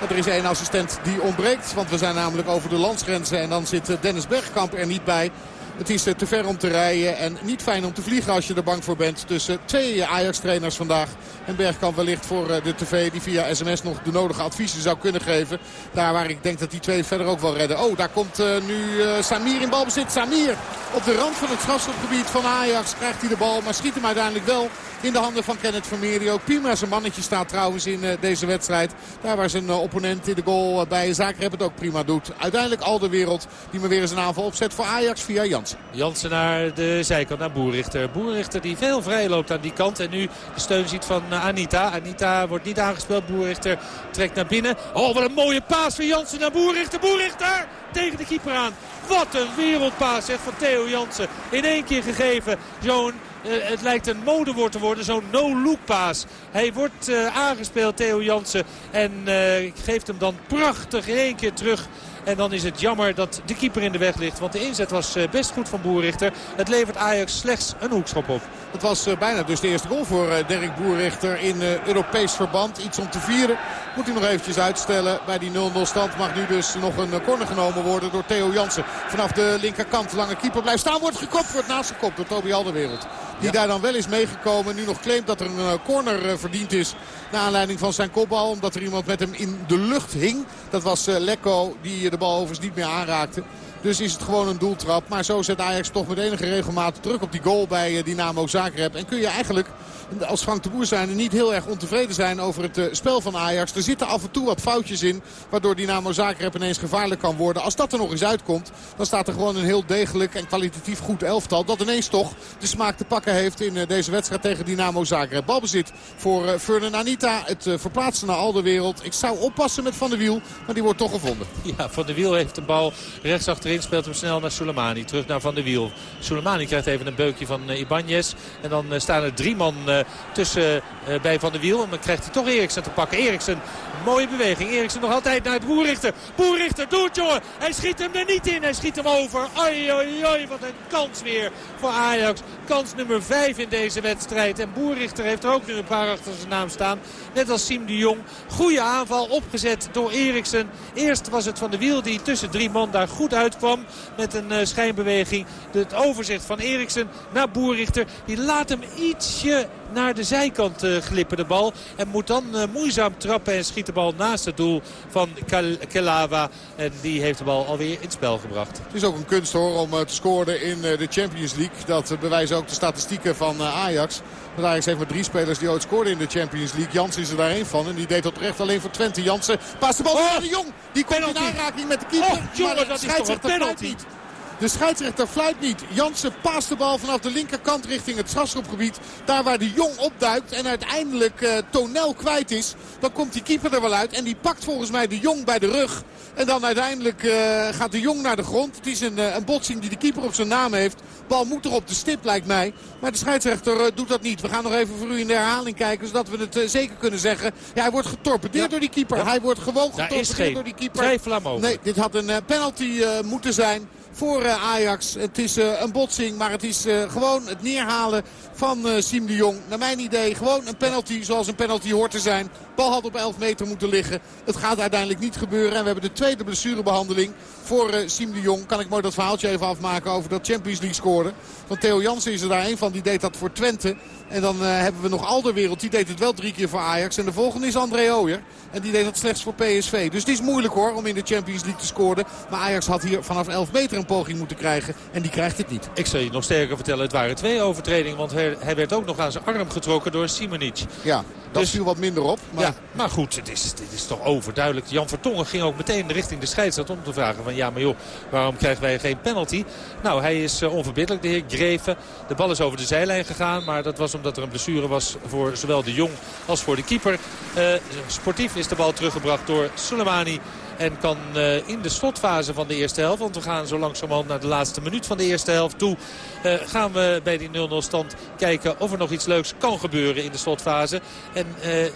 A: Er is één assistent die ontbreekt. Want we zijn namelijk over de landsgrenzen. En dan zit Dennis Bergkamp er niet bij. Het is te ver om te rijden en niet fijn om te vliegen als je er bang voor bent. Tussen twee Ajax-trainers vandaag. En Bergkamp wellicht voor de tv die via sms nog de nodige adviezen zou kunnen geven. Daar waar ik denk dat die twee verder ook wel redden. Oh, daar komt nu Samir in balbezit. Samir op de rand van het strafschopgebied van Ajax krijgt hij de bal. Maar schiet hem uiteindelijk wel in de handen van Kenneth Vermeer. Ook prima zijn mannetje staat trouwens in deze wedstrijd. Daar waar zijn opponent in de goal bij Zagreb het ook prima doet. Uiteindelijk al de wereld die me weer eens een aanval opzet voor Ajax via Jansen.
B: Jansen naar de zijkant, naar Boerrichter. Boerrichter die veel vrij loopt aan die kant. En nu de steun ziet van Anita. Anita wordt niet aangespeeld. Boerrichter trekt naar binnen. Oh, wat een mooie paas van Jansen naar Boerrichter. Boerrichter tegen de keeper aan. Wat een wereldpaas zeg, van Theo Jansen. In één keer gegeven. Zo'n het lijkt een modewoord te worden. Zo'n no-look paas. Hij wordt uh, aangespeeld, Theo Jansen. En uh, geeft hem dan prachtig in één keer terug. En dan is het jammer dat de keeper in de weg ligt. Want de inzet was best goed van Boerrichter. Het levert Ajax slechts een hoekschop op.
A: Het was bijna dus de eerste goal voor Dirk Boerrichter in Europees verband. Iets om te vieren. Moet hij nog eventjes uitstellen. Bij die 0-0 stand mag nu dus nog een corner genomen worden door Theo Jansen. Vanaf de linkerkant. Lange keeper blijft staan. Wordt gekopt. Wordt naast gekopt door Toby Alderwereld. Die ja. daar dan wel is meegekomen. Nu nog claimt dat er een corner verdiend is. Naar aanleiding van zijn kopbal. Omdat er iemand met hem in de lucht hing. Dat was Lekko die de bal overigens niet meer aanraakte. Dus is het gewoon een doeltrap. Maar zo zet Ajax toch met enige regelmaat druk op die goal bij Dynamo Zagreb. En kun je eigenlijk als Frank de Boer zijn niet heel erg ontevreden zijn over het uh, spel van Ajax. Er zitten af en toe wat foutjes in. Waardoor Dynamo Zagreb ineens gevaarlijk kan worden. Als dat er nog eens uitkomt. Dan staat er gewoon een heel degelijk en kwalitatief goed elftal. Dat ineens toch de smaak te pakken heeft in uh, deze wedstrijd tegen Dynamo Zagreb. Balbezit voor uh, Fernand Anita. Het verplaatsen naar Alderwereld. Ik zou oppassen met Van der Wiel. Maar die wordt toch gevonden.
B: Ja, Van der Wiel heeft de bal rechts achterin. Speelt hem snel naar Soleimani. Terug naar Van der Wiel. Soleimani krijgt even een beukje van Ibanez. En dan staan er drie man tussen uh, bij Van der Wiel. En dan krijgt hij toch Eriksen te pakken. Eriksen, mooie beweging. Eriksen nog altijd naar het Boerrichter. Boerrichter doet jongen. Hij schiet hem er niet in. Hij schiet hem over. Oi, oi, oi. Wat een kans weer voor Ajax. Kans nummer 5 in deze wedstrijd. En Boerrichter heeft er ook nu een paar achter zijn naam staan. Net als Siem de Jong. Goede aanval opgezet door Eriksen. Eerst was het Van der Wiel die tussen drie man daar goed uitkwam. Met een uh, schijnbeweging. Het overzicht van Eriksen naar Boerrichter. Die laat hem ietsje naar de zijkant uh, glippen de bal. En moet dan uh, moeizaam trappen en schiet de bal naast het doel van Kelava. En die heeft de bal alweer in het spel gebracht.
A: Het is ook een kunst hoor om uh, te scoren in de Champions League. Dat bewijzen ook de statistieken van Ajax. Want Ajax heeft maar drie spelers die ooit scoorden in de Champions League. Jansen is er daar één van. En die deed dat terecht alleen voor Twente. Jansen paast de bal oh, naar de Jong. Die komt in aanraking met de keeper.
B: Oh, jongen, maar dat is toch een penalty.
A: Niet. De scheidsrechter fluit niet. Jansen paast de bal vanaf de linkerkant richting het strafschopgebied. Daar waar de Jong opduikt en uiteindelijk uh, toneel kwijt is. Dan komt die keeper er wel uit. En die pakt volgens mij de Jong bij de rug. En dan uiteindelijk uh, gaat de Jong naar de grond. Het is een, uh, een botsing die de keeper op zijn naam heeft. Bal moet er op de stip lijkt mij. Maar de scheidsrechter doet dat niet. We gaan nog even voor u in de herhaling kijken. Zodat we het zeker kunnen zeggen. Ja, hij wordt getorpedeerd ja. door die keeper. Ja. Hij wordt gewoon getorpedeerd door die keeper.
B: Twijfel over.
A: Nee, dit had een penalty moeten zijn voor Ajax. Het is uh, een botsing, maar het is uh, gewoon het neerhalen van Siem de Jong. Naar mijn idee gewoon een penalty zoals een penalty hoort te zijn. Bal had op 11 meter moeten liggen. Het gaat uiteindelijk niet gebeuren. En we hebben de tweede blessurebehandeling voor Siem de Jong. Kan ik mooi dat verhaaltje even afmaken over dat Champions League scoren. Want Theo Jansen is er daar een van. Die deed dat voor Twente. En dan uh, hebben we nog Alderwereld. Die deed het wel drie keer voor Ajax. En de volgende is André Ooyer. En die deed dat slechts voor PSV. Dus het is moeilijk hoor om in de Champions League te scoren. Maar Ajax had hier vanaf 11 meter een poging moeten krijgen. En die krijgt het niet.
B: Ik zal je nog sterker vertellen. Het waren twee overtredingen. Want hij, hij werd ook nog aan zijn arm getrokken door Simonic.
A: Ja, dat dus, viel wat minder op. Maar...
B: Ja, maar goed, het is, het is toch overduidelijk. Jan Vertongen ging ook meteen richting de scheidsrechter om te vragen van... ja, maar joh, waarom krijgen wij geen penalty? Nou, hij is uh, onverbiddelijk, de heer Greven. De bal is over de zijlijn gegaan, maar dat was omdat er een blessure was... voor zowel de Jong als voor de keeper. Uh, sportief is de bal teruggebracht door Soleimani. En kan uh, in de slotfase van de eerste helft, want we gaan zo langzamerhand naar de laatste minuut van de eerste helft toe. Uh, gaan we bij die 0-0 stand kijken of er nog iets leuks kan gebeuren in de slotfase. En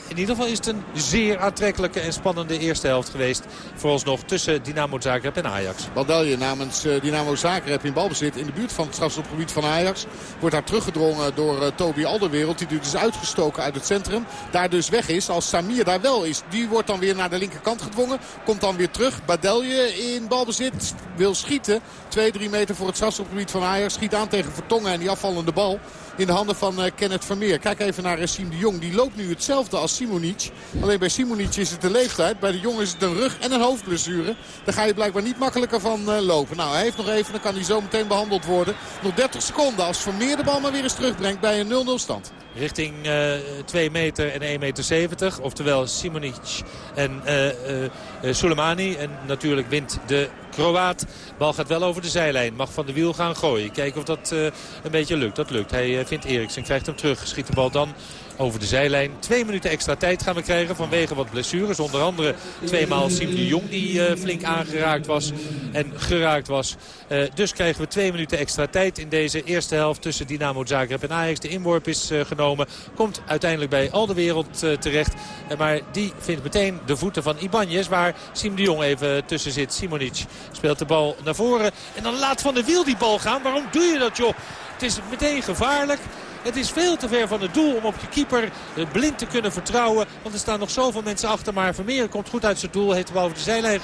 B: in ieder geval is het een zeer aantrekkelijke en spannende eerste helft geweest. Vooralsnog tussen Dynamo Zagreb en Ajax.
A: Baldelje namens Dynamo Zagreb in balbezit in de buurt van het strafschopgebied van Ajax. Wordt daar teruggedrongen door Toby Alderwereld. Die dus uitgestoken uit het centrum. Daar dus weg is. Als Samir daar wel is. Die wordt dan weer naar de linkerkant gedwongen. Komt dan weer terug. Badelje in balbezit. Wil schieten. 2-3 meter voor het strafschopgebied van Ajax. Schiet aan tegen Vertongen en die afvallende bal in de handen van uh, Kenneth Vermeer. Kijk even naar uh, Siem de Jong. Die loopt nu hetzelfde als Simonic. Alleen bij Simonic is het de leeftijd. Bij de Jong is het een rug- en een hoofdblessure. Daar ga je blijkbaar niet makkelijker van uh, lopen. Nou, hij heeft nog even. Dan kan hij zo meteen behandeld worden. Nog 30 seconden als Vermeer de bal maar weer eens terugbrengt bij een 0-0 stand.
B: Richting uh, 2 meter en 1 meter 70. Oftewel Simonic en uh, Soleimani. En natuurlijk wint de Kroaat. Bal gaat wel over de zijlijn. Mag van de wiel gaan gooien. Kijken of dat uh, een beetje lukt. Dat lukt. Hij uh, vindt Eriksen. Krijgt hem terug. Schiet de bal dan over de zijlijn. Twee minuten extra tijd gaan we krijgen vanwege wat blessures. Onder andere tweemaal Siem de Jong die uh, flink aangeraakt was en geraakt was. Uh, dus krijgen we twee minuten extra tijd in deze eerste helft tussen Dynamo Zagreb en Ajax. De inworp is uh, genomen. Komt uiteindelijk bij al de wereld terecht. maar die vindt meteen de voeten van Ibanez waar Siem de Jong even tussen zit. Simonic speelt de bal naar voren en dan laat Van de Wiel die bal gaan. Waarom doe je dat joh? Het is meteen gevaarlijk. Het is veel te ver van het doel om op je keeper blind te kunnen vertrouwen. Want er staan nog zoveel mensen achter. Maar Vermeer komt goed uit zijn doel. Heeft de bal over de zijlijn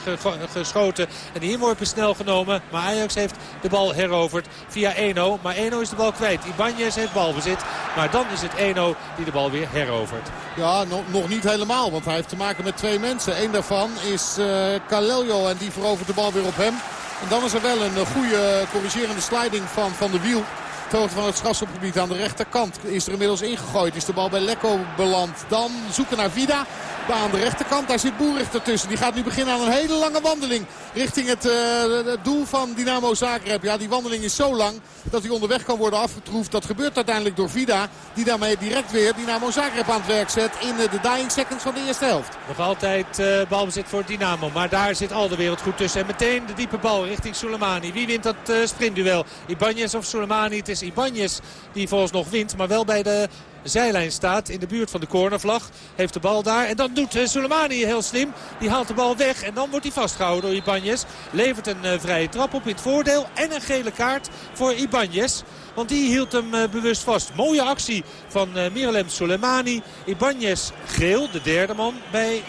B: geschoten. En die inworp is snel genomen. Maar Ajax heeft de bal heroverd via Eno. Maar Eno is de bal kwijt. Ibanez heeft balbezit. Maar dan is het Eno die de bal weer herovert.
A: Ja, no nog niet helemaal. Want hij heeft te maken met twee mensen. Eén daarvan is uh. En die verovert de bal weer op hem. En dan is er wel een goede corrigerende sliding van Van de Wiel. Hoogte van het strafschopgebied aan de rechterkant is er inmiddels ingegooid. Is de bal bij Lekko beland. Dan zoeken naar Vida. Aan de rechterkant, daar zit Boerichter tussen. Die gaat nu beginnen aan een hele lange wandeling richting het, het doel van Dynamo Zagreb. Ja, die wandeling is zo lang dat hij onderweg kan worden afgetroefd. Dat gebeurt uiteindelijk door Vida. Die daarmee direct weer Dynamo Zagreb aan het werk zet in de dying seconds van de eerste helft.
B: Nog altijd uh, balbezit voor Dynamo. Maar daar zit al de wereld goed tussen. En meteen de diepe bal richting Soleimani. Wie wint dat uh, sprintduel? Ibanez of Soleimani? Het is Ibanez die volgens nog wint. Maar wel bij de zijlijn staat in de buurt van de cornervlag. Heeft de bal daar. En dan doet uh, Soleimani heel slim. Die haalt de bal weg. En dan wordt hij vastgehouden door Ibanez. Levert een uh, vrije trap op in het voordeel. En een gele kaart voor Ibanez. Want die hield hem uh, bewust vast. Mooie actie van Miralem Soleimani. Ibanez geel, de derde man bij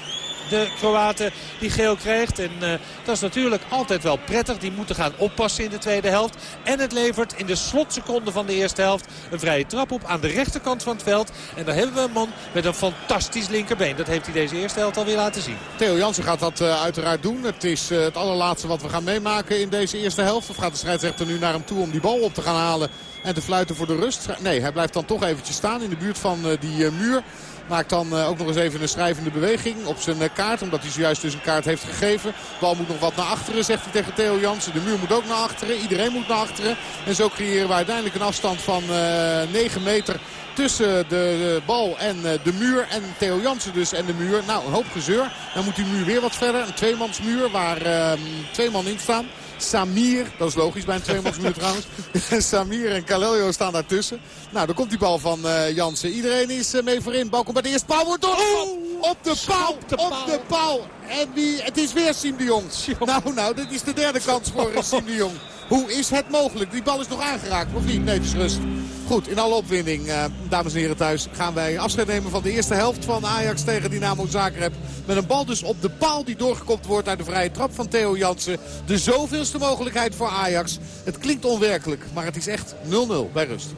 B: de Kroaten die geel krijgt. En uh, dat is natuurlijk altijd wel prettig. Die moeten gaan oppassen in de tweede helft. En het levert in de slotseconde van de eerste helft een vrije trap op aan de rechterkant van het veld. En daar hebben we een man met een fantastisch linkerbeen. Dat heeft hij deze eerste helft alweer laten zien.
A: Theo Jansen gaat dat uh, uiteraard doen. Het is uh, het allerlaatste wat we gaan meemaken in deze eerste helft. Of gaat de scheidsrechter nu naar hem toe om die bal op te gaan halen en te fluiten voor de rust? Nee, hij blijft dan toch eventjes staan in de buurt van die muur. Maakt dan ook nog eens even een schrijvende beweging op zijn kaart. Omdat hij zojuist dus een kaart heeft gegeven. Bal moet nog wat naar achteren, zegt hij tegen Theo Jansen. De muur moet ook naar achteren. Iedereen moet naar achteren. En zo creëren we uiteindelijk een afstand van uh, 9 meter tussen de, bal en de muur. En Theo Jansen dus en de muur. Nou, een hoop gezeur. Dan moet die muur weer wat verder. Een tweemansmuur waar uh, twee man in staan. Samir, dat is logisch bij een tweemansmuur trouwens. Samir en Calelio staan daartussen. Nou, dan komt die bal van uh, Jansen. Iedereen is uh, mee voorin. Bal komt bij de eerste paal. Wordt door. Oh, op de paal. Op de paal. En wie, het is weer Siem de Jong. Nou, nou, dit is de derde kans voor uh, Siem de Jong. Hoe is het mogelijk? Die bal is nog aangeraakt, of niet? Nee, het is rust. Goed, in alle opwinding, uh, dames en heren thuis, gaan wij afscheid nemen van de eerste helft van Ajax tegen Dynamo Zagreb. Met een bal dus op de paal die doorgekopt wordt uit de vrije trap van Theo Jansen. De zoveelste mogelijkheid voor Ajax. Het klinkt onwerkelijk, maar het is echt 0-0 bij rust.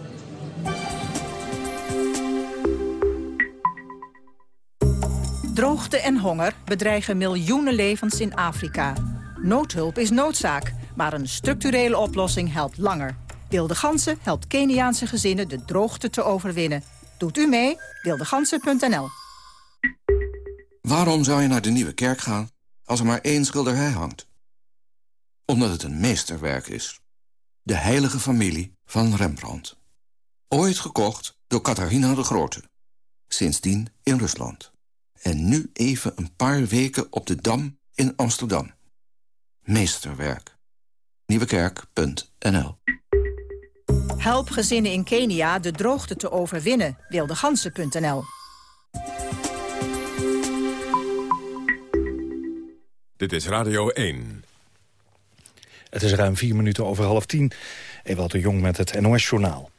E: Droogte en honger bedreigen miljoenen levens in Afrika. Noodhulp is noodzaak, maar een structurele oplossing helpt langer. Wilde Gansen helpt Keniaanse gezinnen de droogte te overwinnen. Doet u mee? Wildegansen.nl
F: Waarom zou je naar de Nieuwe Kerk gaan als er maar één schilderij hangt? Omdat het een meesterwerk is. De heilige familie van Rembrandt. Ooit gekocht door Catharina de Grote. Sindsdien in Rusland en nu even een paar weken op de Dam in Amsterdam. Meesterwerk. Nieuwekerk.nl
E: Help gezinnen in Kenia de droogte te overwinnen. Wildegansen.nl
G: Dit is Radio 1.
H: Het is ruim vier minuten over half tien. Ewald de Jong met het NOS-journaal.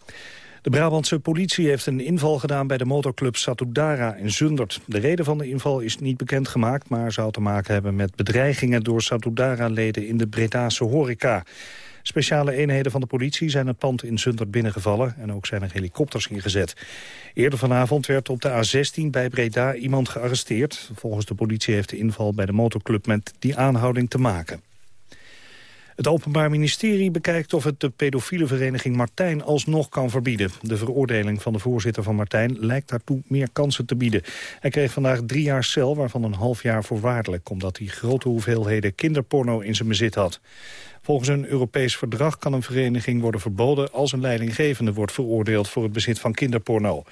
H: De Brabantse politie heeft een inval gedaan bij de motorclub Satudara in Zundert. De reden van de inval is niet bekendgemaakt, maar zou te maken hebben met bedreigingen door Satudara-leden in de Bredase horeca. Speciale eenheden van de politie zijn het pand in Zundert binnengevallen en ook zijn er helikopters ingezet. Eerder vanavond werd op de A16 bij Breda iemand gearresteerd. Volgens de politie heeft de inval bij de motorclub met die aanhouding te maken. Het Openbaar Ministerie bekijkt of het de pedofiele vereniging Martijn alsnog kan verbieden. De veroordeling van de voorzitter van Martijn lijkt daartoe meer kansen te bieden. Hij kreeg vandaag drie jaar cel, waarvan een half jaar voorwaardelijk... omdat hij grote hoeveelheden kinderporno in zijn bezit had. Volgens een Europees verdrag kan een vereniging worden verboden... als een leidinggevende wordt veroordeeld voor het bezit van kinderporno.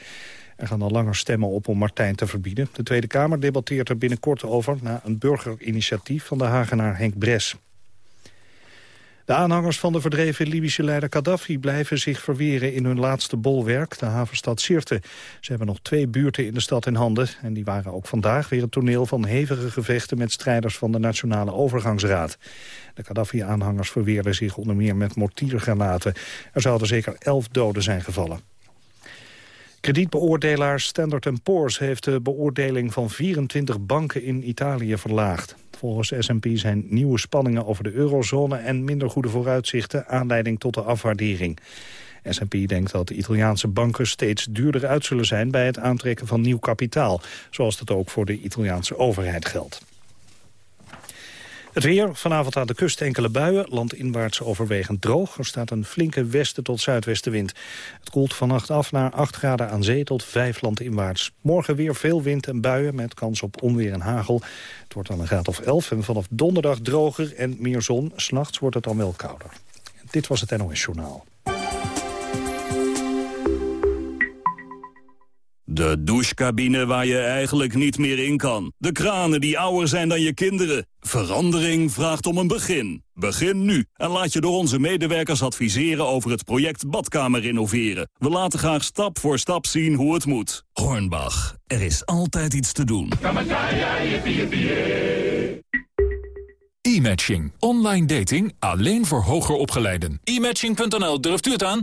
H: Er gaan al langer stemmen op om Martijn te verbieden. De Tweede Kamer debatteert er binnenkort over... na een burgerinitiatief van de Hagenaar Henk Bres. De aanhangers van de verdreven Libische leider Gaddafi blijven zich verweren in hun laatste bolwerk, de havenstad Sirte. Ze hebben nog twee buurten in de stad in handen en die waren ook vandaag weer het toneel van hevige gevechten met strijders van de Nationale Overgangsraad. De Gaddafi-aanhangers verweerden zich onder meer met mortiergranaten. Er zouden zeker elf doden zijn gevallen. Kredietbeoordelaar Standard Poor's heeft de beoordeling van 24 banken in Italië verlaagd. Volgens S&P zijn nieuwe spanningen over de eurozone en minder goede vooruitzichten aanleiding tot de afwaardering. S&P denkt dat de Italiaanse banken steeds duurder uit zullen zijn bij het aantrekken van nieuw kapitaal, zoals dat ook voor de Italiaanse overheid geldt. Het weer, vanavond aan de kust enkele buien, landinwaarts overwegend droog. Er staat een flinke westen tot zuidwestenwind. Het koelt vannacht af naar 8 graden aan zee tot 5 landinwaarts. Morgen weer veel wind en buien met kans op onweer en hagel. Het wordt dan een graad of 11 en vanaf donderdag droger en meer zon. S'nachts wordt het dan wel kouder. Dit was het NOS Journaal.
I: De douchecabine waar je eigenlijk niet meer in kan. De kranen die ouder zijn dan je kinderen. Verandering vraagt om een begin. Begin nu en laat je door onze medewerkers adviseren over het project Badkamer renoveren. We laten graag stap voor stap zien hoe het moet. Hornbach, er is altijd iets te doen.
J: E-matching. Online dating alleen voor hoger opgeleiden. E-matching.nl, durft u het aan?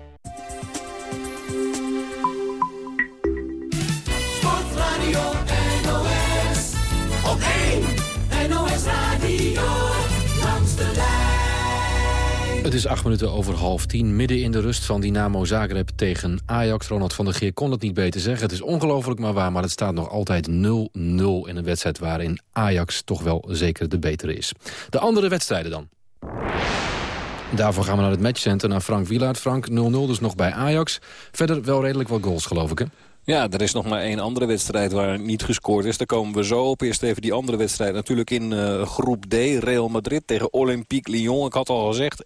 C: Het is acht minuten over half tien, midden in de rust van Dynamo Zagreb tegen Ajax. Ronald van der Geer kon het niet beter zeggen. Het is ongelooflijk maar waar, maar het staat nog altijd 0-0 in een wedstrijd waarin Ajax toch wel zeker de betere is. De andere wedstrijden dan. Daarvoor gaan we naar het matchcenter, naar Frank Wielaert. Frank, 0-0 dus nog bij Ajax. Verder wel redelijk wat goals, geloof ik, hè?
D: Ja, er is nog maar één andere wedstrijd waar niet gescoord is. Daar komen we zo op. Eerst even die andere wedstrijd. Natuurlijk in uh, groep D. Real Madrid tegen Olympique Lyon. Ik had al gezegd 1-0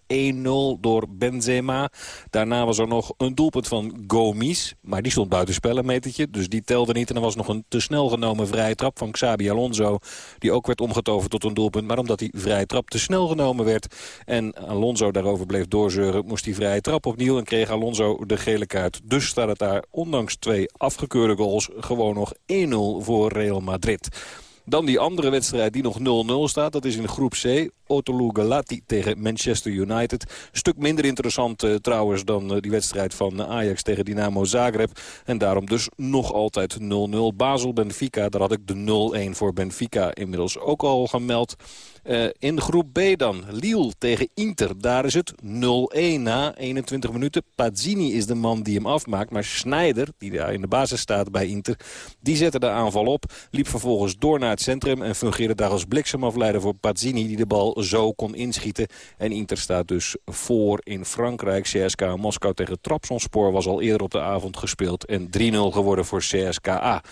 D: door Benzema. Daarna was er nog een doelpunt van Gomis. Maar die stond buiten een metertje. Dus die telde niet. En er was nog een te snel genomen vrije trap van Xabi Alonso. Die ook werd omgetoverd tot een doelpunt. Maar omdat die vrije trap te snel genomen werd. En Alonso daarover bleef doorzeuren. Moest die vrije trap opnieuw. En kreeg Alonso de gele kaart. Dus staat het daar ondanks twee afgekeurde goals gewoon nog 1-0 voor Real Madrid. Dan die andere wedstrijd die nog 0-0 staat. Dat is in groep C. Otolu Galati tegen Manchester United. Stuk minder interessant uh, trouwens dan uh, die wedstrijd van Ajax tegen Dynamo Zagreb. En daarom dus nog altijd 0-0. Basel-Benfica, daar had ik de 0-1 voor Benfica inmiddels ook al gemeld. In groep B dan. Lille tegen Inter. Daar is het 0-1 na 21 minuten. Pazzini is de man die hem afmaakt. Maar Schneider, die daar in de basis staat bij Inter... die zette de aanval op. Liep vervolgens door naar het centrum. En fungeerde daar als bliksemafleider voor Pazzini... die de bal zo kon inschieten. En Inter staat dus voor in Frankrijk. CSKA Moskou tegen Trabzonspor was al eerder op de avond gespeeld. En 3-0 geworden voor CSKA.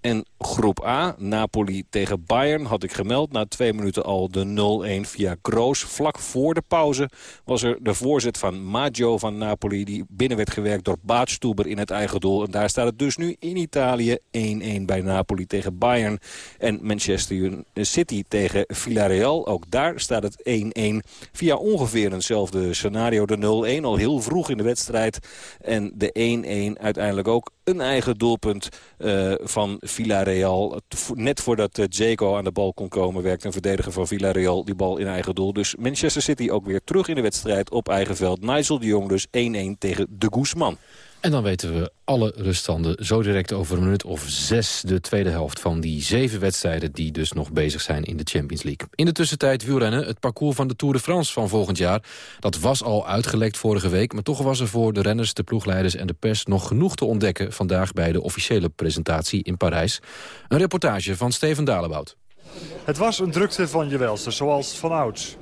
D: En groep A, Napoli tegen Bayern, had ik gemeld. Na twee minuten al de 0-1 via Kroos. Vlak voor de pauze was er de voorzet van Maggio van Napoli... die binnen werd gewerkt door Baatstuber in het eigen doel. En daar staat het dus nu in Italië 1-1 bij Napoli tegen Bayern. En Manchester City tegen Villarreal. Ook daar staat het 1-1 via ongeveer eenzelfde scenario. De 0-1 al heel vroeg in de wedstrijd. En de 1-1 uiteindelijk ook een eigen doelpunt uh, van Villarreal. Net voordat uh, aan de bal kon komen... werkt een verdediger van Villarreal die bal in eigen doel. Dus Manchester City ook weer terug in de wedstrijd op eigen veld. Nigel de Jong dus 1-1 tegen de Guzman.
C: En dan weten we alle ruststanden zo direct over een minuut of zes... de tweede helft van die zeven wedstrijden die dus nog bezig zijn in de Champions League. In de tussentijd wielrennen, het parcours van de Tour de France van volgend jaar. Dat was al uitgelekt vorige week, maar toch was er voor de renners, de ploegleiders en de pers... nog genoeg te ontdekken vandaag bij de officiële presentatie in Parijs. Een reportage van Steven Dalebout.
G: Het was een drukte van je welste, zoals van ouds.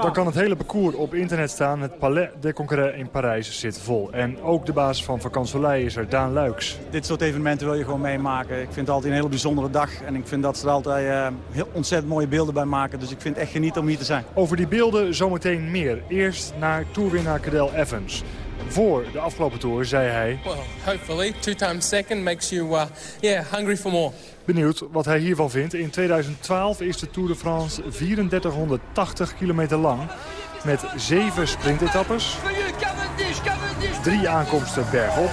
G: Dan kan het hele parcours op internet staan. Het Palais des Congrès in Parijs zit vol. En ook de baas van Vakansolei is er, Daan Luiks.
K: Dit soort evenementen wil je gewoon meemaken. Ik vind het altijd een hele bijzondere dag. En ik vind dat ze er altijd uh, heel ontzettend mooie beelden bij maken. Dus ik vind het echt genieten om hier te zijn.
G: Over die beelden zometeen meer. Eerst naar toerwinnaar Cadel Evans. Voor de afgelopen tour zei hij...
L: Well, hopefully, two times second makes you uh, yeah, hungry for more.
G: Benieuwd wat hij hiervan vindt. In 2012 is de Tour de France 3480 kilometer lang. Met zeven sprintetappes. Drie aankomsten bergop.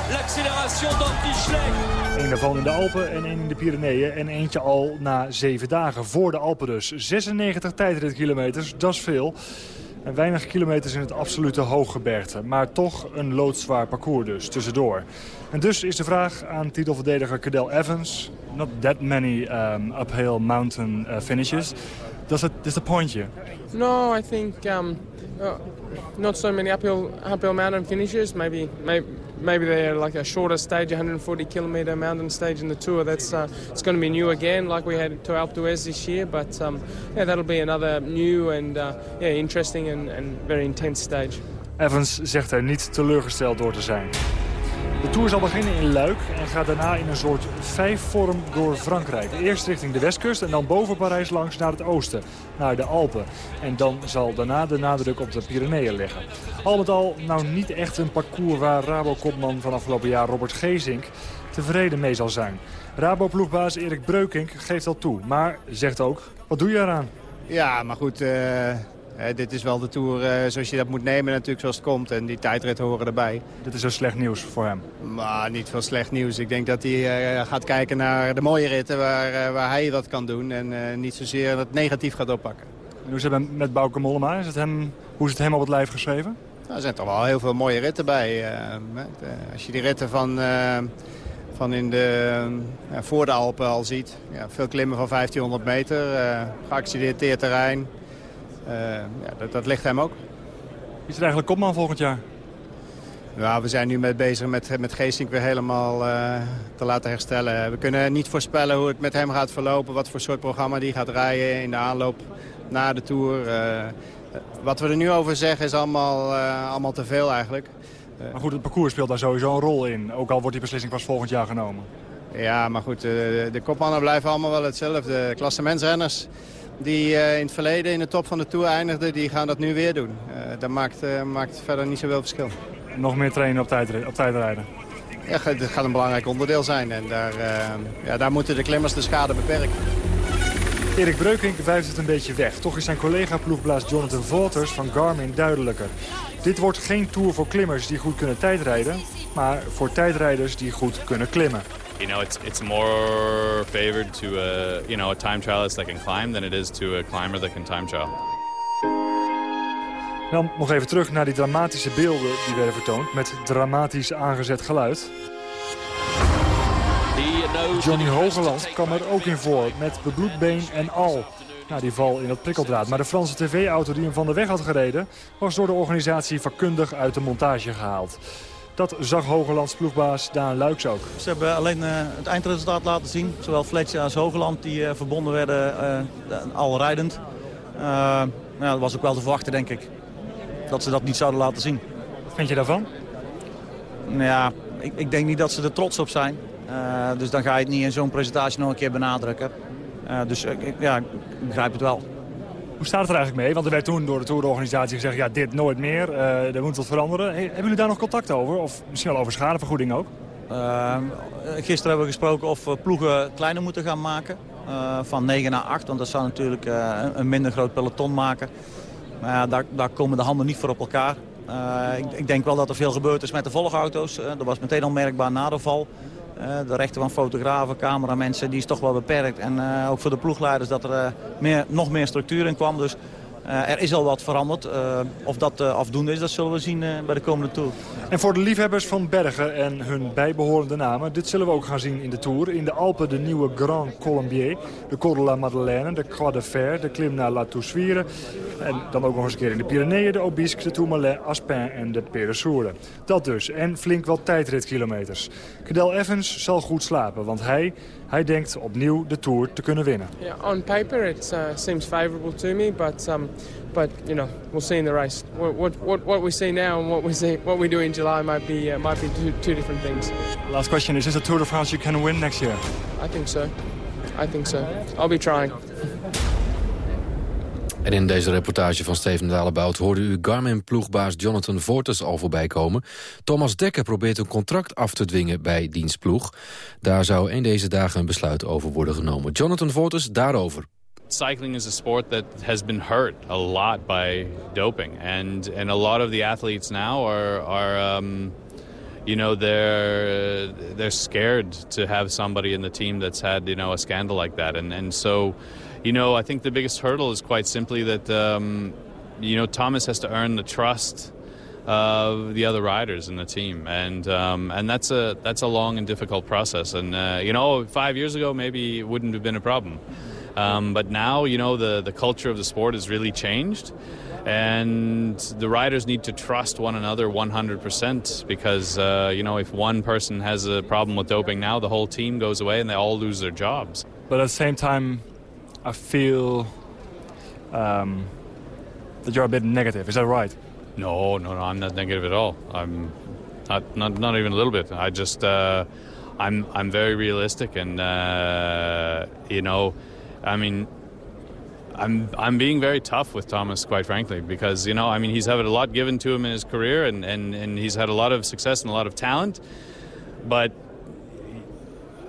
G: Eén daarvan in de Alpen en één in de Pyreneeën. En eentje al na zeven dagen voor de Alpen dus. 96 tijdritkilometers, dat is veel. En weinig kilometers in het absolute hooggebergte. Maar toch een loodzwaar parcours dus, tussendoor. En dus is de vraag aan titelverdediger Cadel Evans... not that many um, uphill mountain uh, finishes. Does it disappoint you?
L: No, I think um, uh, not so many uphill, uphill mountain finishes. Maybe, maybe maybe they're like a shorter stage, 140 kilometer mountain stage in the tour. That's uh, it's going to be new again, like we had to Alpe d'Huez this year. But um, yeah, that'll be another new and uh, yeah, interesting and, and very intense stage.
G: Evans zegt er niet teleurgesteld door te zijn. De Tour zal beginnen in Luik en gaat daarna in een soort vijfvorm door Frankrijk. Eerst richting de westkust en dan boven Parijs langs naar het oosten, naar de Alpen. En dan zal daarna de nadruk op de Pyreneeën liggen. Al met al nou niet echt een parcours waar Rabo-kopman van afgelopen jaar Robert Gezink tevreden mee zal zijn. Rabo-ploegbaas Erik Breukink geeft al toe, maar zegt ook, wat doe je eraan?
M: Ja, maar goed, uh, dit is wel de Tour uh, zoals je dat moet nemen natuurlijk zoals het komt. En die tijdrit horen erbij.
G: Dit is zo slecht nieuws voor hem?
M: Maar niet veel slecht nieuws. Ik denk dat hij uh, gaat kijken naar de mooie ritten waar, waar hij dat kan doen. En niet zozeer het negatief gaat oppakken.
G: En hoe zit het met Bouke Mollema? Is het hem, hoe is het hem op het lijf geschreven?
M: Nou, er zijn toch wel heel veel mooie ritten bij. als je die ritten van van in de, voor de Alpen al ziet. Ja, veel klimmen van 1500 meter, geaccidenteerd terrein. Uh, ja, dat, dat, ligt hem ook.
G: Is het eigenlijk kopman volgend jaar?
M: Ja, we zijn nu met bezig met, met Geesink weer helemaal te laten herstellen. We kunnen niet voorspellen hoe het met hem gaat verlopen. Wat voor soort programma die gaat rijden in de aanloop na de Tour. wat we er nu over zeggen is allemaal, allemaal te veel eigenlijk.
G: Maar goed, het parcours speelt daar sowieso een rol in. Ook al wordt die beslissing pas volgend jaar genomen.
M: Ja, maar goed, de, de kopmannen blijven allemaal wel hetzelfde. Klassementsrenners die uh, in het verleden in de top van de Tour eindigden, die gaan dat nu weer doen. Uh, dat maakt, uh, maakt verder niet zoveel verschil.
G: Nog meer trainen op, tijd, op tijdrijden?
M: Ja, dat gaat een belangrijk onderdeel zijn. En daar, ja, daar moeten de klimmers de schade beperken.
G: Erik Breukink wijft het een beetje weg. Toch is zijn collega-ploegblaas Jonathan Volters van Garmin duidelijker. Dit wordt geen tour voor klimmers die goed kunnen tijdrijden... maar voor tijdrijders die goed kunnen klimmen.
N: You know, it's it's more favored to a you know a time trialist that can climb than it is to a climber that can time trial.
G: Dan nog even terug naar die dramatische beelden die werden vertoond... met dramatisch aangezet geluid. Johnny Hogeland kwam er ook in voor, met bebloed been en al. Nou, die val in dat prikkeldraad. Maar de Franse tv-auto die hem van de weg had gereden... was door de organisatie vakkundig uit de montage gehaald. Dat zag Hogelands ploegbaas Daan Luiks ook.
O: Ze hebben alleen uh, het eindresultaat laten zien. Zowel Fletcher als Hogeland die uh, verbonden werden uh, al rijdend. nou, dat was ook wel te verwachten, denk ik. Dat ze dat niet zouden laten zien.
G: Wat vind je daarvan?
O: Nou ja, ik, ik denk niet dat ze er trots op zijn. dus dan ga je het niet in zo'n presentatie nog een keer benadrukken. dus ja, ik begrijp het wel.
G: Hoe staat het er eigenlijk mee? Want er werd toen door de tourorganisatie gezegd... ja, dit nooit meer, uh, er moet wat veranderen. Hebben jullie daar nog contact over? Of misschien wel over schadevergoeding ook?
O: Uh, gisteren hebben we gesproken of we ploegen kleiner moeten gaan maken. Uh, van 9 naar 8, want dat zou natuurlijk een minder groot peloton maken. Maar ja, daar, daar, komen de handen niet voor op elkaar. Ik, ik, denk wel dat er veel gebeurd is met de volgauto's. dat was meteen al merkbaar na de val. De rechten van fotografen, cameramensen, die is toch wel beperkt. En ook voor de ploegleiders dat er meer, nog meer structuur in kwam. Dus er is al wat veranderd. Uh, of dat uh, afdoende is, dat zullen we zien bij de komende Tour.
G: En voor de liefhebbers van bergen en hun bijbehorende namen... dit zullen we ook gaan zien in de Tour. In de Alpen de nieuwe Grand Colombier, de Col de la Madeleine... de Croix de Fer, de klim naar La Toussuire... en dan ook nog eens een keer in de Pyreneeën... de Aubisque, de Tourmalet, Aspin en de Peresourde. Dat dus, en flink wat tijdritkilometers. Cadel Evans zal goed slapen, want hij hij denkt opnieuw de Tour te kunnen winnen.
L: Yeah, on paper it uh, seems favorable to me, but um, but you know we'll see in the race. What what what, we see now and what we see what we do in July might be uh, might be two, two different things.
G: Last question: Is this a Tour de France you can win next year?
L: I think so. I think so. I'll be trying.
C: En in deze reportage van Steven Dalebout hoorde u Garmin-ploegbaas Jonathan Vortes al voorbij komen. Thomas Dekker probeert een contract af te dwingen bij dienstploeg. Daar zou in deze dagen een besluit over worden genomen. Jonathan Vortes daarover.
N: Cycling is a sport that has been hurt a lot by doping. And, and a lot of the athletes now are... are um you know they're they're scared to have somebody in the team that's had you know a scandal like that and and so you know, I think the biggest hurdle is quite simply that, um, you know, Thomas has to earn the trust of the other riders in the team, and um, and that's a that's a long and difficult process. And uh, you know, five years ago maybe it wouldn't have been a problem, um, but now you know the the culture of the sport has really changed. And the riders need to trust one another 100% because, uh, you know, if one person has a problem with doping now, the whole team goes away and they all lose their jobs.
G: But at the same time, I feel um, that you're a bit negative. Is that right?
N: No, no, no. I'm not negative at all. I'm not, not, not even a little bit. I just, uh, I'm, I'm very realistic, and uh, you know, I mean, I'm, I'm being very tough with Thomas, quite frankly, because you know, I mean, he's had a lot given to him in his career, and, and, and he's had a lot of success and a lot of talent, but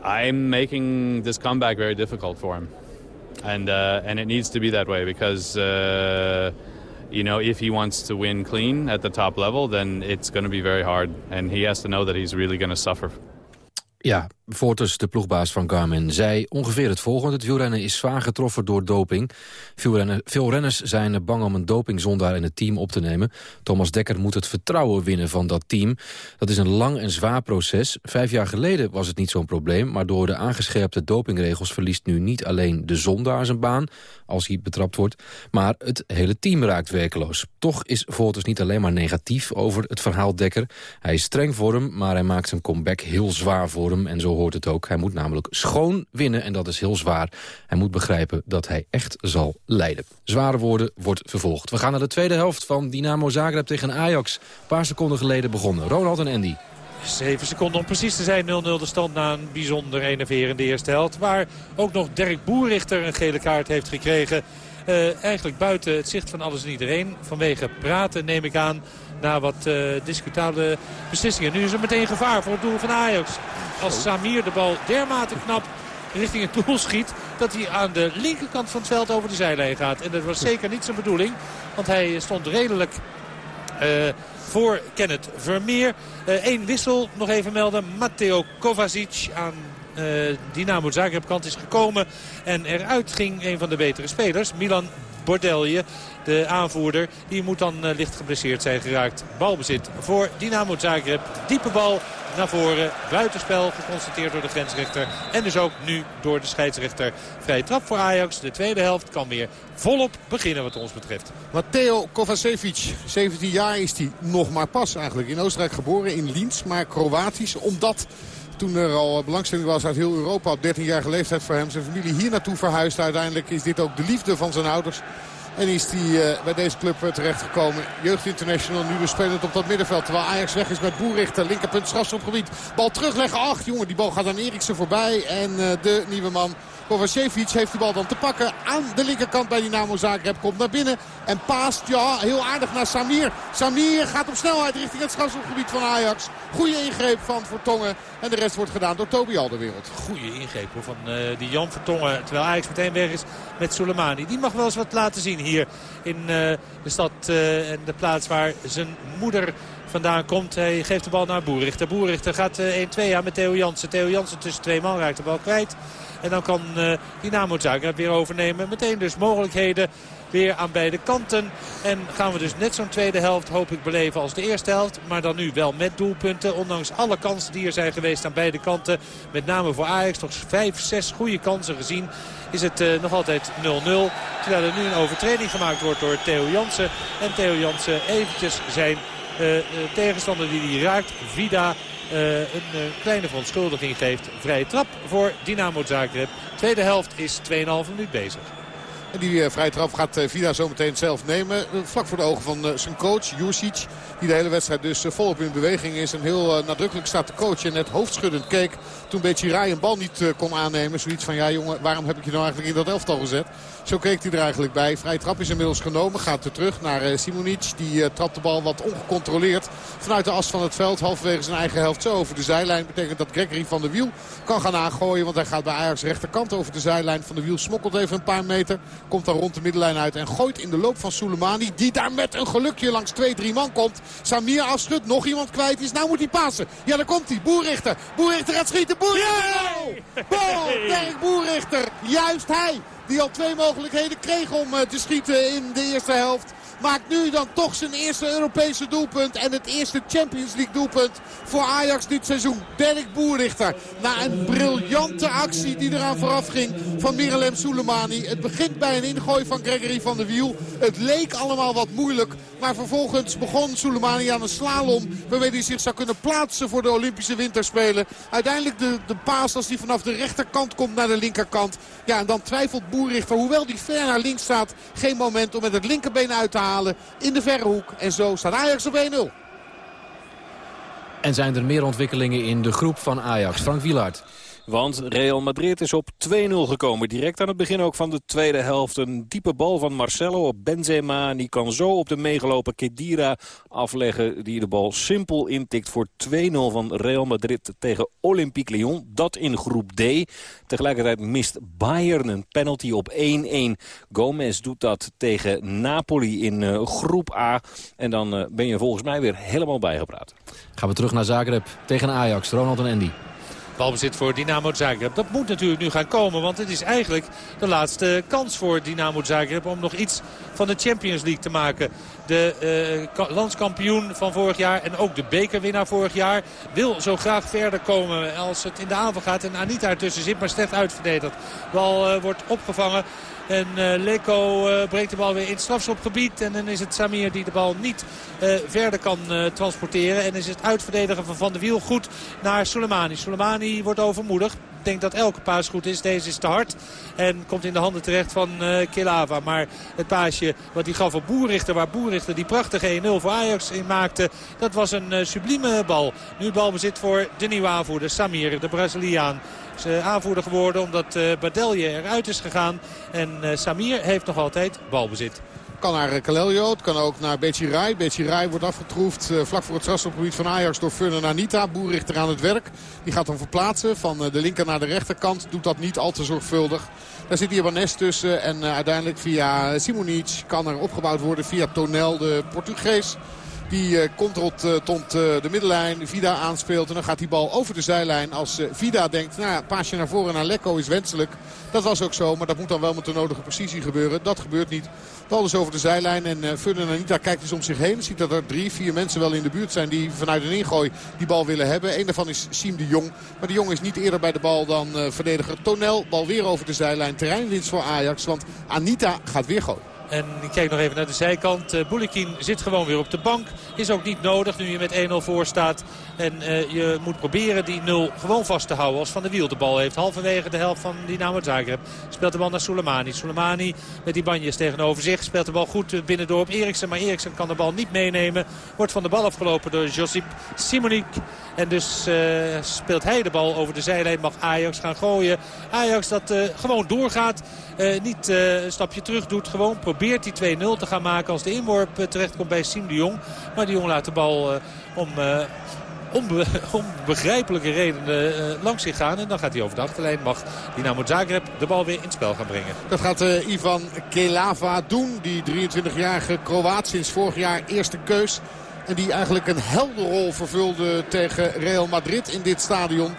N: I'm making this comeback very difficult for him. And uh, and it needs to be that way because uh, you know if he wants to win clean at the top level, then it's going to be very hard, and he has to know that he's really going to suffer.
C: Ja, Fortus, de ploegbaas van Garmin, zei ongeveer het volgende. Het wielrennen is zwaar getroffen door doping. Veel, veel renners zijn bang om een dopingzondaar in het team op te nemen. Thomas Dekker moet het vertrouwen winnen van dat team. Dat is een lang en zwaar proces. Vijf jaar geleden was het niet zo'n probleem... maar door de aangescherpte dopingregels verliest nu niet alleen de zondaar zijn baan... als hij betrapt wordt, maar het hele team raakt werkeloos. Toch is Fortus niet alleen maar negatief over het verhaal Dekker. Hij is streng voor hem, maar hij maakt zijn comeback heel zwaar voor hem... en zo hoort het ook. Hij moet namelijk schoon winnen en dat is heel zwaar. Hij moet begrijpen dat hij echt zal leiden. Zware woorden wordt vervolgd. We gaan naar de tweede helft van Dynamo Zagreb tegen Ajax. Een paar seconden geleden begonnen. Ronald en Andy.
B: 7 seconden om precies te zijn. 0-0 de stand na een bijzonder enerverende eerste helft. Waar ook nog Dirk Boerrichter een gele kaart heeft gekregen. Uh, eigenlijk buiten het zicht van alles en iedereen. Vanwege praten neem ik aan na wat uh, discutabele beslissingen. Nu is er meteen gevaar voor het doel van Ajax. Als Samir de bal dermate knap richting het doel schiet... dat hij aan de linkerkant van het veld over de zijlijn gaat. En dat was zeker niet zijn bedoeling. Want hij stond redelijk voor Kenneth Vermeer. Eén wissel nog even melden. Matteo Kovacic aan Dynamo Zagreb kant is gekomen. En eruit ging een van de betere spelers. Milan Bordelje, de aanvoerder. Die moet dan uh, licht geblesseerd zijn geraakt. Balbezit voor Dynamo Zagreb. Diepe bal naar voren. Buitenspel geconstateerd door de grensrechter. En dus ook nu door de scheidsrechter. Vrije trap voor Ajax. De tweede helft kan weer volop beginnen wat ons betreft.
A: Matteo Kovacevic, 17 jaar is hij nog maar pas eigenlijk. In Oostenrijk geboren, in Linz, maar Kroatisch. Omdat toen er al belangstelling was uit heel Europa op 13-jarige leeftijd voor hem. Zijn familie hier naartoe verhuisd. Uiteindelijk is dit ook de liefde van zijn ouders. En is hij uh, bij deze club uh, terechtgekomen. Jeugd International nu weer spelend op dat middenveld. Terwijl Ajax weg is met Boerichter. Linkerpunt strafschopgebied. Bal terugleggen. Ach jongen, die bal gaat aan Eriksen voorbij. En de nieuwe man Kovacevic heeft de bal dan te pakken aan de linkerkant bij Dynamo Zagreb. Komt naar binnen en paast ja, heel aardig naar Samir. Samir gaat op snelheid richting het strafschopgebied van Ajax. Goede ingreep van Vertongen. En de rest wordt gedaan door Toby Alderwereld.
B: Goede ingreep van uh, die Jan Vertongen. Terwijl Ajax meteen weg is met Soleimani. Die mag wel eens wat laten zien hier in uh, de stad uh, en de plaats waar zijn moeder vandaan komt. Hij geeft de bal naar Boerichter. Boerichter gaat 1-2 aan met Theo Jansen. Theo Jansen tussen twee man raakt de bal kwijt. En dan kan uh, Dynamo Zagreb weer overnemen. Meteen dus mogelijkheden weer aan beide kanten. En gaan we dus net zo'n tweede helft hoop ik beleven als de eerste helft. Maar dan nu wel met doelpunten. Ondanks alle kansen die er zijn geweest aan beide kanten. Met name voor Ajax nog vijf, zes goede kansen gezien. Is het uh, nog altijd 0-0. Terwijl er nu een overtreding gemaakt wordt door Theo Jansen. En Theo Jansen eventjes zijn uh, tegenstander die hij raakt. Vida een uh, kleine verontschuldiging geeft. Vrije trap voor Dynamo Zagreb. Tweede helft is 2,5 minuut bezig.
A: En die uh, vrije trap gaat uh, Vida zometeen zelf nemen. vlak voor de ogen van zijn coach, Jursic. Die de hele wedstrijd dus volop in beweging is. En heel nadrukkelijk staat te coachen. En net hoofdschuddend keek toen Rai een bal niet kon aannemen. Zoiets van, ja jongen, waarom heb ik je nou eigenlijk in dat elftal gezet? Zo keek hij er eigenlijk bij. Vrije trap is inmiddels genomen. Gaat er terug naar Simonic. Die trapt de bal wat ongecontroleerd vanuit de as van het veld. Halverwege zijn eigen helft zo over de zijlijn. Betekent dat Gregory van der Wiel kan gaan aangooien. Want hij gaat bij Ajax rechterkant over de zijlijn. Van der Wiel smokkelt even een paar meter. Komt dan rond de middenlijn uit en gooit in de loop van Soleimani. Die daar met een gelukje langs 2-3 man komt. Samir afschudt, nog iemand kwijt is. Nou moet hij passen. Ja, daar komt hij. Boerrichter. Boerrichter gaat schieten. Boerrichter! Bal! Dirk Boerrichter. Juist hij. Die al twee mogelijkheden kreeg om te schieten in de eerste helft. Maakt nu dan toch zijn eerste Europese doelpunt. En het eerste Champions League doelpunt voor Ajax dit seizoen. Dirk Boerrichter. Na een briljante actie die eraan vooraf ging van Mirelem Soleimani. Het begint bij een ingooi van Gregory van der Wiel. Het leek allemaal wat moeilijk. Maar vervolgens begon Soleimani aan een slalom. Waarmee hij zich zou kunnen plaatsen voor de Olympische Winterspelen. Uiteindelijk de, de paas als hij vanaf de rechterkant komt naar de linkerkant. Ja, en dan twijfelt Boerrichter. Hoewel die ver naar links staat. Geen moment om met het linkerbeen uit te halen in de verre hoek. En zo staat Ajax op 1-0.
C: En zijn er meer ontwikkelingen in de groep van Ajax? Frank Wielaert.
D: Want Real Madrid is op 2-0 gekomen. Direct aan het begin ook van de tweede helft. Een diepe bal van Marcelo op Benzema. En die kan zo op de meegelopen Kedira afleggen. Die de bal simpel intikt voor 2-0 van Real Madrid tegen Olympique Lyon. Dat in groep D. Tegelijkertijd mist Bayern een penalty op 1-1. Gomez doet dat tegen Napoli in uh, groep A. En dan uh, ben je volgens mij weer helemaal bijgepraat.
C: Gaan we terug naar Zagreb tegen Ajax. Ronald en Andy.
B: Balbezit voor Dynamo Zagreb. Dat moet natuurlijk nu gaan komen. Want het is eigenlijk de laatste kans voor Dynamo Zagreb om nog iets van de Champions League te maken. De uh, landskampioen van vorig jaar en ook de bekerwinnaar vorig jaar wil zo graag verder komen als het in de aanval gaat. En Anita ertussen zit, maar slecht uitverdedigd. Bal uh, wordt opgevangen. En uh, Leko uh, breekt de bal weer in het strafschopgebied. En dan is het Samir die de bal niet uh, verder kan transporteren. En is het uitverdedigen van Van der Wiel goed naar Soleimani. Soleimani wordt overmoedig. Ik denk dat elke paas goed is. Deze is te hard. En komt in de handen terecht van uh, Kilava. Maar het paasje wat hij gaf op Boerrichter. Waar Boerrichter die prachtige 1-0 voor Ajax in maakte. Dat was een uh, sublieme bal. Nu balbezit voor de nieuwe aanvoerder Samir, de Braziliaan. Uh, aanvoerder geworden omdat uh, Badelje eruit is gegaan. En uh, Samir heeft nog altijd balbezit.
A: Kan naar Kalelio, het kan ook naar Bechirai. Bechirai wordt afgetroefd vlak voor het strafschopgebied van Ajax door Furnen Anita. Boerrichter aan het werk. Die gaat dan verplaatsen van de linker naar de rechterkant. Doet dat niet al te zorgvuldig. Daar zit Ibanez tussen en uiteindelijk via Simonic kan er opgebouwd worden via Tonel, de Portugees. Die uh, komt rond uh, tot de middenlijn. Vida aanspeelt en dan gaat die bal over de zijlijn. Als Vida denkt, nou ja, paasje naar voren naar Lekko is wenselijk. Dat was ook zo, maar dat moet dan wel met de nodige precisie gebeuren. Dat gebeurt niet. Bal dus over de zijlijn en uh, Ferdinand Anita kijkt dus om zich heen. Ziet dat er drie, vier mensen wel in de buurt zijn die vanuit een ingooi die bal willen hebben. Eén daarvan is Siem de Jong. Maar de Jong is niet eerder bij de bal dan verdediger Tonel. Bal weer over de zijlijn. Terreinwinst voor Ajax, want Anita gaat weer gooien.
B: En ik kijk nog even naar de zijkant. Uh, zit gewoon weer op de bank. Is ook niet nodig nu je met 1-0 voor staat. En uh, je moet proberen die 0 gewoon vast te houden als Van de Wiel de bal heeft. Halverwege de helft van Dynamo Zagreb. Speelt de bal naar Soleimani. Soleimani met die banjes tegenover zich. Speelt de bal goed binnendoor op Eriksen. Maar Eriksen kan de bal niet meenemen. Wordt van de bal afgelopen door Josip Simonik. En dus uh, speelt hij de bal over de zijlijn. Mag Ajax gaan gooien. Ajax dat gewoon doorgaat. niet een stapje terug doet. Gewoon probeert die 2-0 te gaan maken als de inworp terechtkomt bij Siem de Jong. Maar de Jong laat de bal om onbe onbegrijpelijke redenen langs zich gaan. En dan gaat hij over de achterlijn. Mag Dynamo Zagreb de bal weer in het spel gaan brengen.
A: Dat gaat Ivan Kelava doen. Die 23-jarige Kroaat sinds vorig jaar eerste keus. En die eigenlijk een helderrol vervulde tegen Real Madrid in dit stadion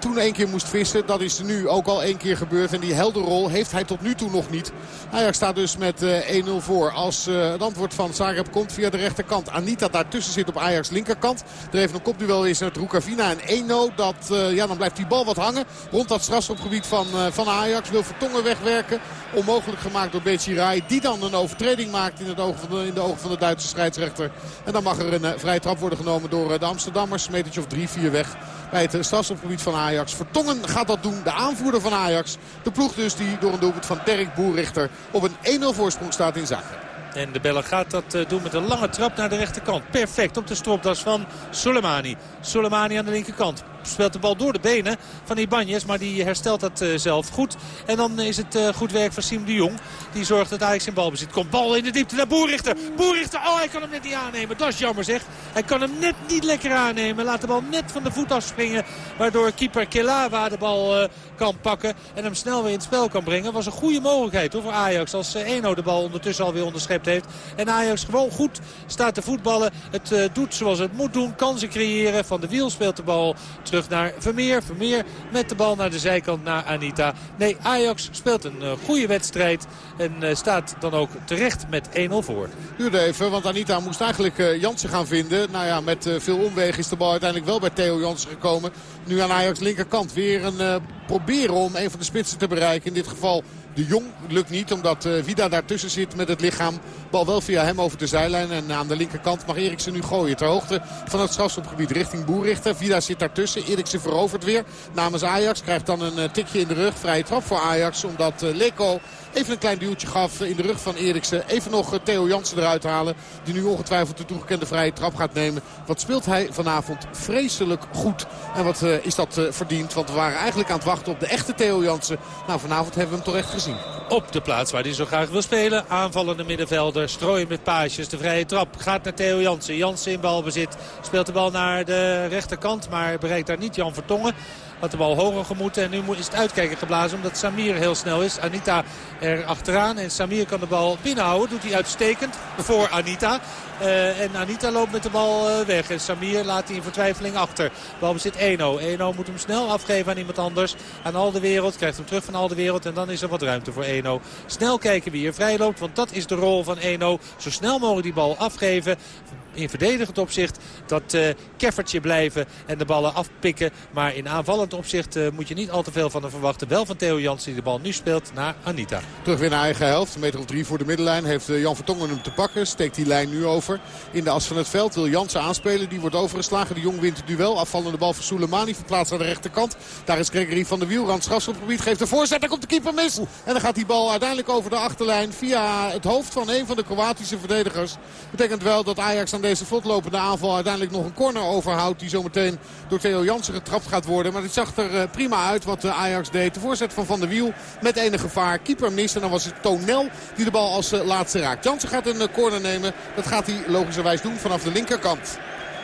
A: toen één keer moest vissen. Dat is nu ook al één keer gebeurd. En die helderrol heeft hij tot nu toe nog niet. Ajax staat dus met uh, 1-0 voor. Als uh, het antwoord van Zagreb komt via de rechterkant. Anita daartussen zit op Ajax linkerkant. Er even een kopduel is met Rukavina en 1-0. Dat, uh, ja, dan blijft die bal wat hangen. Rond dat strafschopgebied van, van Ajax. Wil Vertongen wegwerken. Onmogelijk gemaakt door Rai. Die dan een overtreding maakt in, het oog van de, in de ogen van de Duitse scheidsrechter. En dan mag er een vrije trap worden genomen door de Amsterdammers. Metertje of 3-4 weg bij het strafschopgebied van Ajax. Vertongen gaat dat doen, de aanvoerder van Ajax. De ploeg dus die door een doelpunt van Dirk Boerrichter op een 1-0 voorsprong staat in Zagreb.
B: En de Bellen gaat dat uh, doen met een lange trap naar de rechterkant. Perfect op de stropdas van Soleimani. Soleimani aan de linkerkant. Speelt de bal door de benen van Ibanez. Maar die herstelt dat uh, zelf goed. En dan is het uh, goed werk van Siem de Jong. Die zorgt dat Ajax in balbezit komt. Bal in de diepte naar Boerrichter. Boerrichter, oh hij kan hem net niet aannemen. Dat is jammer zeg. Hij kan hem net niet lekker aannemen. Laat de bal net van de voet afspringen. Waardoor keeper Kelava de bal kan pakken. En hem snel weer in het spel kan brengen. Was een goede mogelijkheid hoor, voor Ajax. Als Eno de bal ondertussen alweer onderschept heeft. En Ajax gewoon goed staat te voetballen. Het doet zoals het moet doen. Kansen creëren. Van de Wiel speelt de bal terug naar Vermeer. Vermeer met de bal naar de zijkant naar Anita. Nee, Ajax speelt een uh, goede wedstrijd. En uh, staat dan ook terecht met 1-0 voor.
A: Duurde even, want Anita moest eigenlijk Jansen gaan vinden. Nou ja, met veel omwegen is de bal uiteindelijk wel bij Theo Jansen gekomen. Nu aan Ajax linkerkant weer een proberen om een van de spitsen te bereiken. In dit geval de Jong lukt niet omdat uh, Vida daartussen zit met het lichaam. Bal wel via hem over de zijlijn. En aan de linkerkant mag Eriksen nu gooien. Ter hoogte van het strafschopgebied richting Boerrichter. Vida zit daartussen. Eriksen verovert weer namens Ajax. Krijgt dan een uh, tikje in de rug. Vrije trap voor Ajax. Omdat uh, Leko even een klein duwtje gaf in de rug van Eriksen. Even nog Theo Jansen eruit halen. Die nu ongetwijfeld de toegekende vrije trap gaat nemen. Wat speelt hij vanavond vreselijk goed. En wat is dat verdiend. Want we waren eigenlijk aan het wachten op de echte Theo Jansen. Nou, vanavond hebben we hem toch echt gezien.
B: Op de plaats waar hij zo graag wil spelen. Aanvallende middenvelder. Strooien met paasjes. De vrije trap gaat naar Theo Jansen. Jansen in balbezit. Speelt de bal naar de rechterkant. Maar bereikt daar niet Jan Vertongen. Had de bal hoger gemoeten. En nu is het uitkijken geblazen omdat Samir heel snel is. Anita er achteraan. En Samir kan de bal binnenhouden. Doet hij uitstekend voor Anita. Uh, en Anita loopt met de bal uh, weg. En Samir laat hij in vertwijfeling achter. Bal bezit Eno. Eno moet hem snel afgeven aan iemand anders. Aan al de wereld. Krijgt hem terug van al de wereld. En dan is er wat ruimte voor Eno. Snel kijken wie er vrij loopt. Want dat is de rol van Eno. Zo snel mogelijk die bal afgeven in verdedigend opzicht dat uh, keffertje blijven en de ballen afpikken. Maar in aanvallend opzicht moet je niet al te veel van hem verwachten. Wel van Theo Jans die de bal nu speelt naar Anita.
A: Terug weer naar eigen helft. Meter of drie voor de middenlijn. Heeft Jan Vertongen hem te pakken. Steekt die lijn nu over. In de as van het veld wil Jansen aanspelen. Die wordt overgeslagen. De Jong wint het duel. Afvallende bal van Soleimani. Verplaatst aan de rechterkant. Daar is Gregory van der Wiel. gebied. Geeft de voorzet. Daar komt de keeper mis. En dan gaat die bal uiteindelijk over de achterlijn. Via het hoofd van een van de Kroatische verdedigers. Betekent wel dat Ajax aan deze vlotlopende aanval uiteindelijk nog een corner overhoudt. Die zometeen door Theo Jansen getrapt gaat worden. Maar het zag er eh, prima uit wat eh, Ajax deed. De voorzet van Van der Wiel met enige gevaar. Keeper mist en dan was het Tonel die de bal als eh, laatste raakt. Jansen gaat een corner nemen. Dat gaat hij logischerwijs doen vanaf de linkerkant.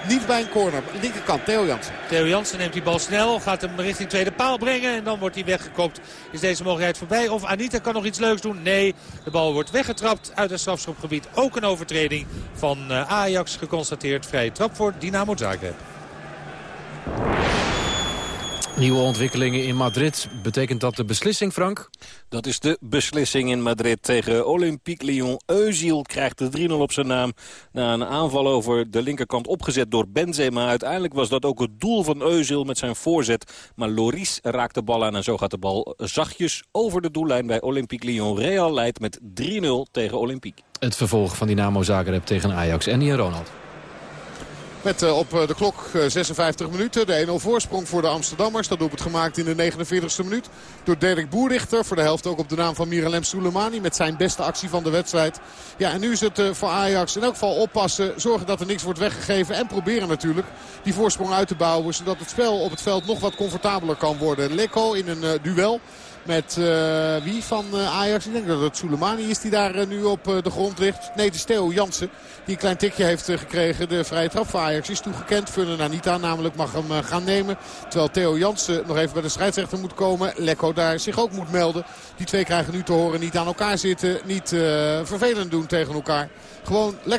A: Niet bij een corner. Linkerkant, Theo Jansen.
B: Theo Jansen neemt die bal snel. Gaat hem richting tweede paal brengen. En dan wordt hij weggekopt. Is deze mogelijkheid voorbij? Of Anita kan nog iets leuks doen? Nee, de bal wordt weggetrapt uit het strafschopgebied. Ook een overtreding van eh, Ajax geconstateerd. Vrije trap voor Dynamo Zagreb.
C: Nieuwe ontwikkelingen in Madrid. Betekent dat de beslissing, Frank?
D: Dat is de beslissing in Madrid tegen Olympique Lyon. Eusiel krijgt de 3-0 op zijn naam. Na een aanval over de linkerkant opgezet door Benzema. Uiteindelijk was dat ook het doel van Eusiel met zijn voorzet. Maar Loris raakt de bal aan en zo gaat de bal zachtjes over de doellijn bij Olympique Lyon. Real leidt met 3-0 tegen Olympique.
C: Het vervolg van Dynamo Zagreb tegen Ajax. En hier Ronald.
A: Met uh, op de klok uh, 56 minuten de 1-0 voorsprong voor de Amsterdammers. Dat doelpunt gemaakt in de 49e minuut door Dirk Boerichter. Voor de helft ook op de naam van Miralem Soleimani met zijn beste actie van de wedstrijd. Ja, en nu is het voor Ajax in elk geval oppassen. Zorgen dat er niks wordt weggegeven. En proberen natuurlijk die voorsprong uit te bouwen. Zodat het spel op het veld nog wat comfortabeler kan worden. Lekko in een duel met uh, wie van uh, Ajax? Ik denk dat het Soleimani is die daar uh, nu op de grond ligt. Nee, is Theo Jansen die een klein tikje heeft gekregen. De vrije trap van Ajax is toegekend. Furnen niet aan, namelijk mag hem gaan nemen. Terwijl Theo Jansen nog even bij de scheidsrechter moet komen. Lekko daar zich ook moet melden. Die twee krijgen nu te horen niet aan elkaar zitten. Niet vervelend doen tegen elkaar. Gewoon lekker